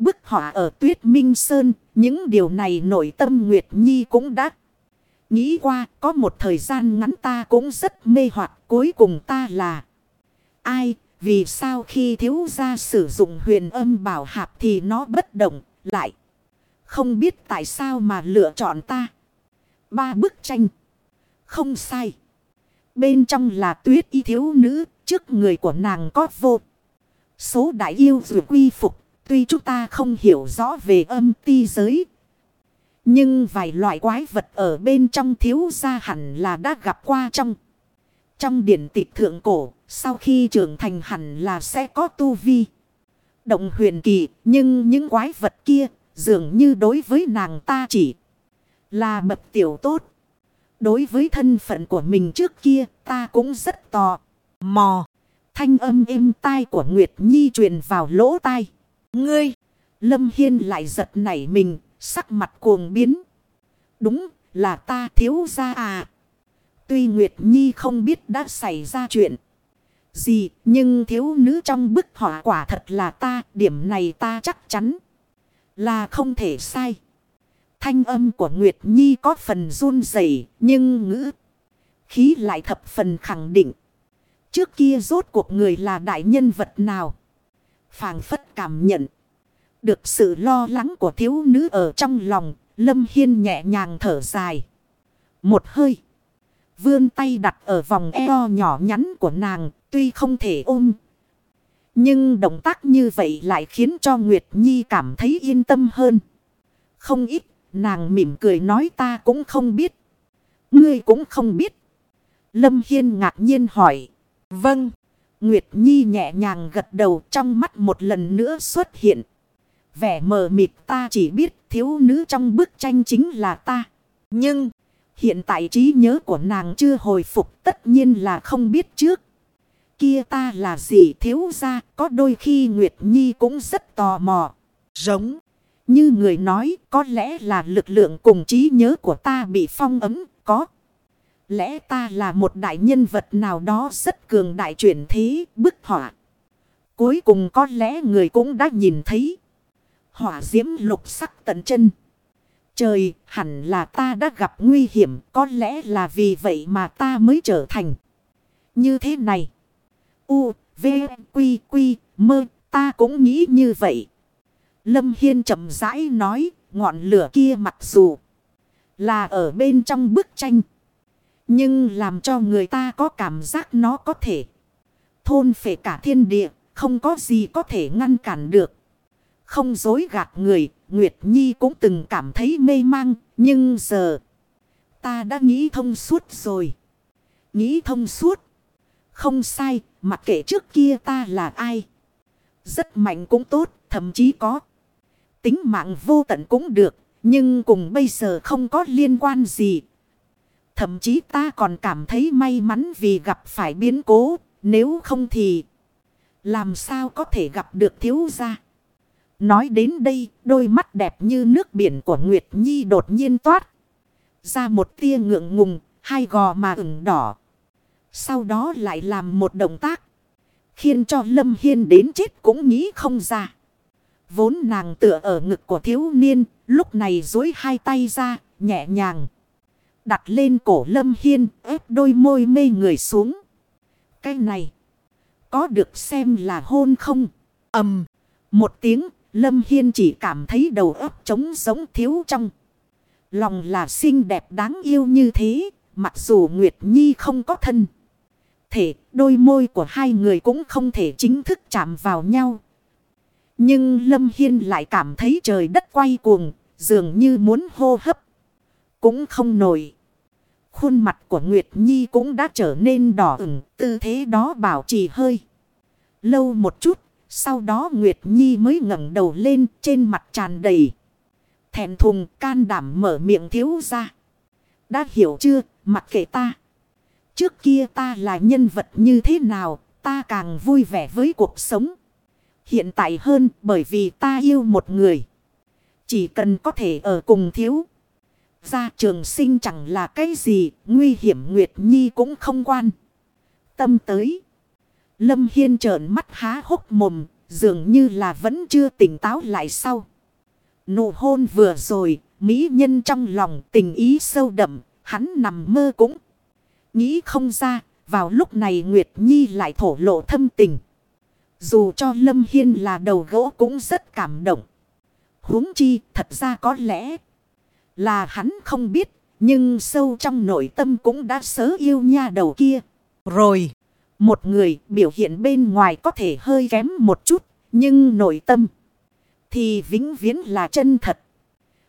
Bức họa ở Tuyết Minh Sơn, những điều này nội tâm Nguyệt Nhi cũng đã nghĩ qua, có một thời gian ngắn ta cũng rất mê hoặc cuối cùng ta là ai, vì sao khi thiếu gia sử dụng huyền âm bảo hạp thì nó bất động, lại. Không biết tại sao mà lựa chọn ta. Ba bức tranh. Không sai. Bên trong là tuyết y thiếu nữ. Trước người của nàng có vô. Số đại yêu dù quy phục. Tuy chúng ta không hiểu rõ về âm ti giới. Nhưng vài loại quái vật ở bên trong thiếu gia hẳn là đã gặp qua trong. Trong điển tịch thượng cổ. Sau khi trưởng thành hẳn là sẽ có tu vi. Động huyền kỳ. Nhưng những quái vật kia Dường như đối với nàng ta chỉ là bậc tiểu tốt. Đối với thân phận của mình trước kia, ta cũng rất tò mò. Thanh âm êm tai của Nguyệt Nhi truyền vào lỗ tai. Ngươi! Lâm Hiên lại giật nảy mình, sắc mặt cuồng biến. Đúng là ta thiếu ra à. Tuy Nguyệt Nhi không biết đã xảy ra chuyện gì, nhưng thiếu nữ trong bức họa quả thật là ta, điểm này ta chắc chắn. Là không thể sai. Thanh âm của Nguyệt Nhi có phần run rẩy nhưng ngữ. Khí lại thập phần khẳng định. Trước kia rốt cuộc người là đại nhân vật nào phàng phất cảm nhận. Được sự lo lắng của thiếu nữ ở trong lòng. Lâm Hiên nhẹ nhàng thở dài. Một hơi. Vươn tay đặt ở vòng eo nhỏ nhắn của nàng. Tuy không thể ôm. Nhưng động tác như vậy lại khiến cho Nguyệt Nhi cảm thấy yên tâm hơn. Không ít, nàng mỉm cười nói ta cũng không biết. Ngươi cũng không biết. Lâm Hiên ngạc nhiên hỏi. Vâng. Nguyệt Nhi nhẹ nhàng gật đầu trong mắt một lần nữa xuất hiện. Vẻ mờ mịt ta chỉ biết thiếu nữ trong bức tranh chính là ta. Nhưng, hiện tại trí nhớ của nàng chưa hồi phục tất nhiên là không biết trước. Kia ta là gì thiếu ra có đôi khi Nguyệt Nhi cũng rất tò mò. Giống. Như người nói, có lẽ là lực lượng cùng trí nhớ của ta bị phong ấm, có. Lẽ ta là một đại nhân vật nào đó rất cường đại chuyển thế bức họa. Cuối cùng có lẽ người cũng đã nhìn thấy. Hỏa diễm lục sắc tận chân. Trời hẳn là ta đã gặp nguy hiểm. Có lẽ là vì vậy mà ta mới trở thành. Như thế này. U, V, Quy, Quy, Mơ. Ta cũng nghĩ như vậy. Lâm Hiên chậm rãi nói. Ngọn lửa kia mặc dù là ở bên trong bức tranh. Nhưng làm cho người ta có cảm giác nó có thể thôn phệ cả thiên địa, không có gì có thể ngăn cản được. Không dối gạt người, Nguyệt Nhi cũng từng cảm thấy mê mang, nhưng giờ ta đã nghĩ thông suốt rồi. Nghĩ thông suốt. Không sai, mặc kệ trước kia ta là ai. Rất mạnh cũng tốt, thậm chí có. Tính mạng vô tận cũng được, nhưng cùng bây giờ không có liên quan gì. Thậm chí ta còn cảm thấy may mắn vì gặp phải biến cố. Nếu không thì làm sao có thể gặp được thiếu gia. Nói đến đây đôi mắt đẹp như nước biển của Nguyệt Nhi đột nhiên toát. Ra một tia ngượng ngùng, hai gò mà ửng đỏ. Sau đó lại làm một động tác. Khiến cho Lâm Hiên đến chết cũng nghĩ không ra. Vốn nàng tựa ở ngực của thiếu niên, lúc này dối hai tay ra, nhẹ nhàng. Đặt lên cổ Lâm Hiên, ép đôi môi mê người xuống. Cái này. Có được xem là hôn không? ầm, Một tiếng, Lâm Hiên chỉ cảm thấy đầu óc trống giống thiếu trong. Lòng là xinh đẹp đáng yêu như thế. Mặc dù Nguyệt Nhi không có thân. Thể, đôi môi của hai người cũng không thể chính thức chạm vào nhau. Nhưng Lâm Hiên lại cảm thấy trời đất quay cuồng. Dường như muốn hô hấp. Cũng không nổi. Khuôn mặt của Nguyệt Nhi cũng đã trở nên đỏ ửng, tư thế đó bảo trì hơi. Lâu một chút, sau đó Nguyệt Nhi mới ngẩng đầu lên trên mặt tràn đầy. Thẹn thùng can đảm mở miệng thiếu ra. Đã hiểu chưa, mặc kệ ta. Trước kia ta là nhân vật như thế nào, ta càng vui vẻ với cuộc sống. Hiện tại hơn bởi vì ta yêu một người. Chỉ cần có thể ở cùng thiếu. Ra trường sinh chẳng là cái gì, nguy hiểm Nguyệt Nhi cũng không quan. Tâm tới. Lâm Hiên trợn mắt há hốc mồm, dường như là vẫn chưa tỉnh táo lại sau. Nụ hôn vừa rồi, mỹ nhân trong lòng tình ý sâu đậm, hắn nằm mơ cũng. Nghĩ không ra, vào lúc này Nguyệt Nhi lại thổ lộ thâm tình. Dù cho Lâm Hiên là đầu gỗ cũng rất cảm động. huống chi, thật ra có lẽ là hắn không biết, nhưng sâu trong nội tâm cũng đã sớ yêu nha đầu kia. Rồi, một người biểu hiện bên ngoài có thể hơi kém một chút, nhưng nội tâm thì vĩnh viễn là chân thật.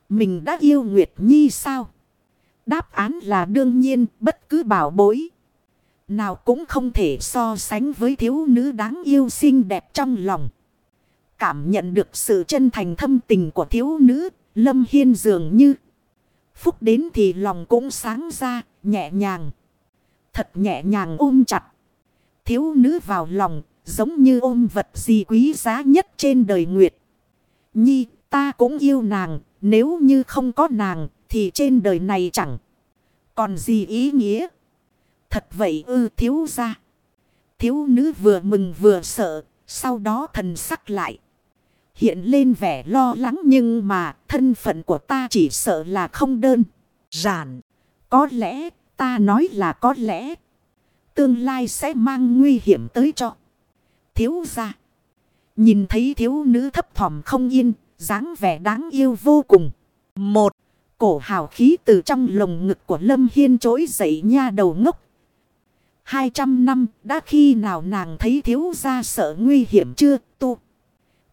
Mình đã yêu Nguyệt Nhi sao? Đáp án là đương nhiên bất cứ bảo bối. Nào cũng không thể so sánh với thiếu nữ đáng yêu xinh đẹp trong lòng. Cảm nhận được sự chân thành thâm tình của thiếu nữ, Lâm Hiên dường như Phúc đến thì lòng cũng sáng ra, nhẹ nhàng. Thật nhẹ nhàng ôm chặt. Thiếu nữ vào lòng, giống như ôm vật gì quý giá nhất trên đời Nguyệt. Nhi, ta cũng yêu nàng, nếu như không có nàng, thì trên đời này chẳng còn gì ý nghĩa. Thật vậy ư thiếu ra. Thiếu nữ vừa mừng vừa sợ, sau đó thần sắc lại hiện lên vẻ lo lắng nhưng mà thân phận của ta chỉ sợ là không đơn. Giản, có lẽ, ta nói là có lẽ, tương lai sẽ mang nguy hiểm tới cho. Thiếu ra, nhìn thấy thiếu nữ thấp thỏm không yên, dáng vẻ đáng yêu vô cùng. Một, cổ hào khí từ trong lồng ngực của Lâm Hiên trỗi dậy nha đầu ngốc. 200 năm đã khi nào nàng thấy thiếu gia sợ nguy hiểm chưa tu.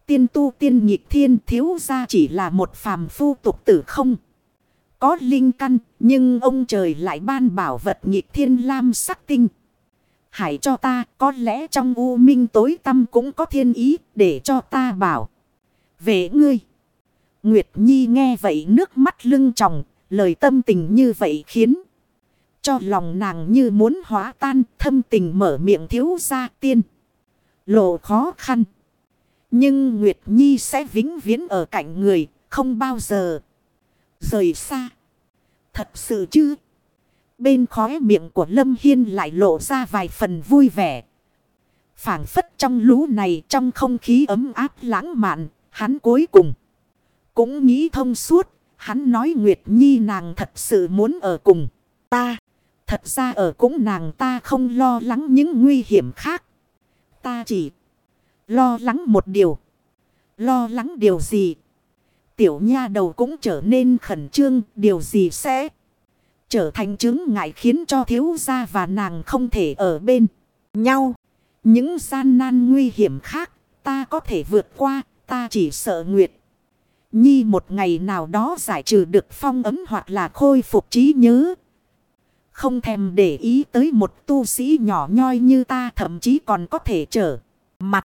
Tiên tu tiên nhịp thiên thiếu gia chỉ là một phàm phu tục tử không. Có linh căn, nhưng ông trời lại ban bảo vật nhịp thiên lam sắc tinh. Hãy cho ta, có lẽ trong u minh tối tâm cũng có thiên ý để cho ta bảo. Về ngươi. Nguyệt Nhi nghe vậy nước mắt lưng tròng. Lời tâm tình như vậy khiến. Cho lòng nàng như muốn hóa tan, thâm tình mở miệng thiếu gia tiên. Lộ khó khăn. Nhưng Nguyệt Nhi sẽ vĩnh viễn ở cạnh người. Không bao giờ. Rời xa. Thật sự chứ. Bên khóe miệng của Lâm Hiên lại lộ ra vài phần vui vẻ. phảng phất trong lũ này, trong không khí ấm áp lãng mạn. Hắn cuối cùng. Cũng nghĩ thông suốt. Hắn nói Nguyệt Nhi nàng thật sự muốn ở cùng ta. Thật ra ở cũng nàng ta không lo lắng những nguy hiểm khác. Ta chỉ lo lắng một điều. Lo lắng điều gì? Tiểu nha đầu cũng trở nên khẩn trương. Điều gì sẽ trở thành chứng ngại khiến cho thiếu gia và nàng không thể ở bên nhau. Những gian nan nguy hiểm khác, ta có thể vượt qua. Ta chỉ sợ Nguyệt. Nhi một ngày nào đó giải trừ được phong ấm hoặc là khôi phục trí nhớ. Không thèm để ý tới một tu sĩ nhỏ nhoi như ta, thậm chí còn có thể trở mặt.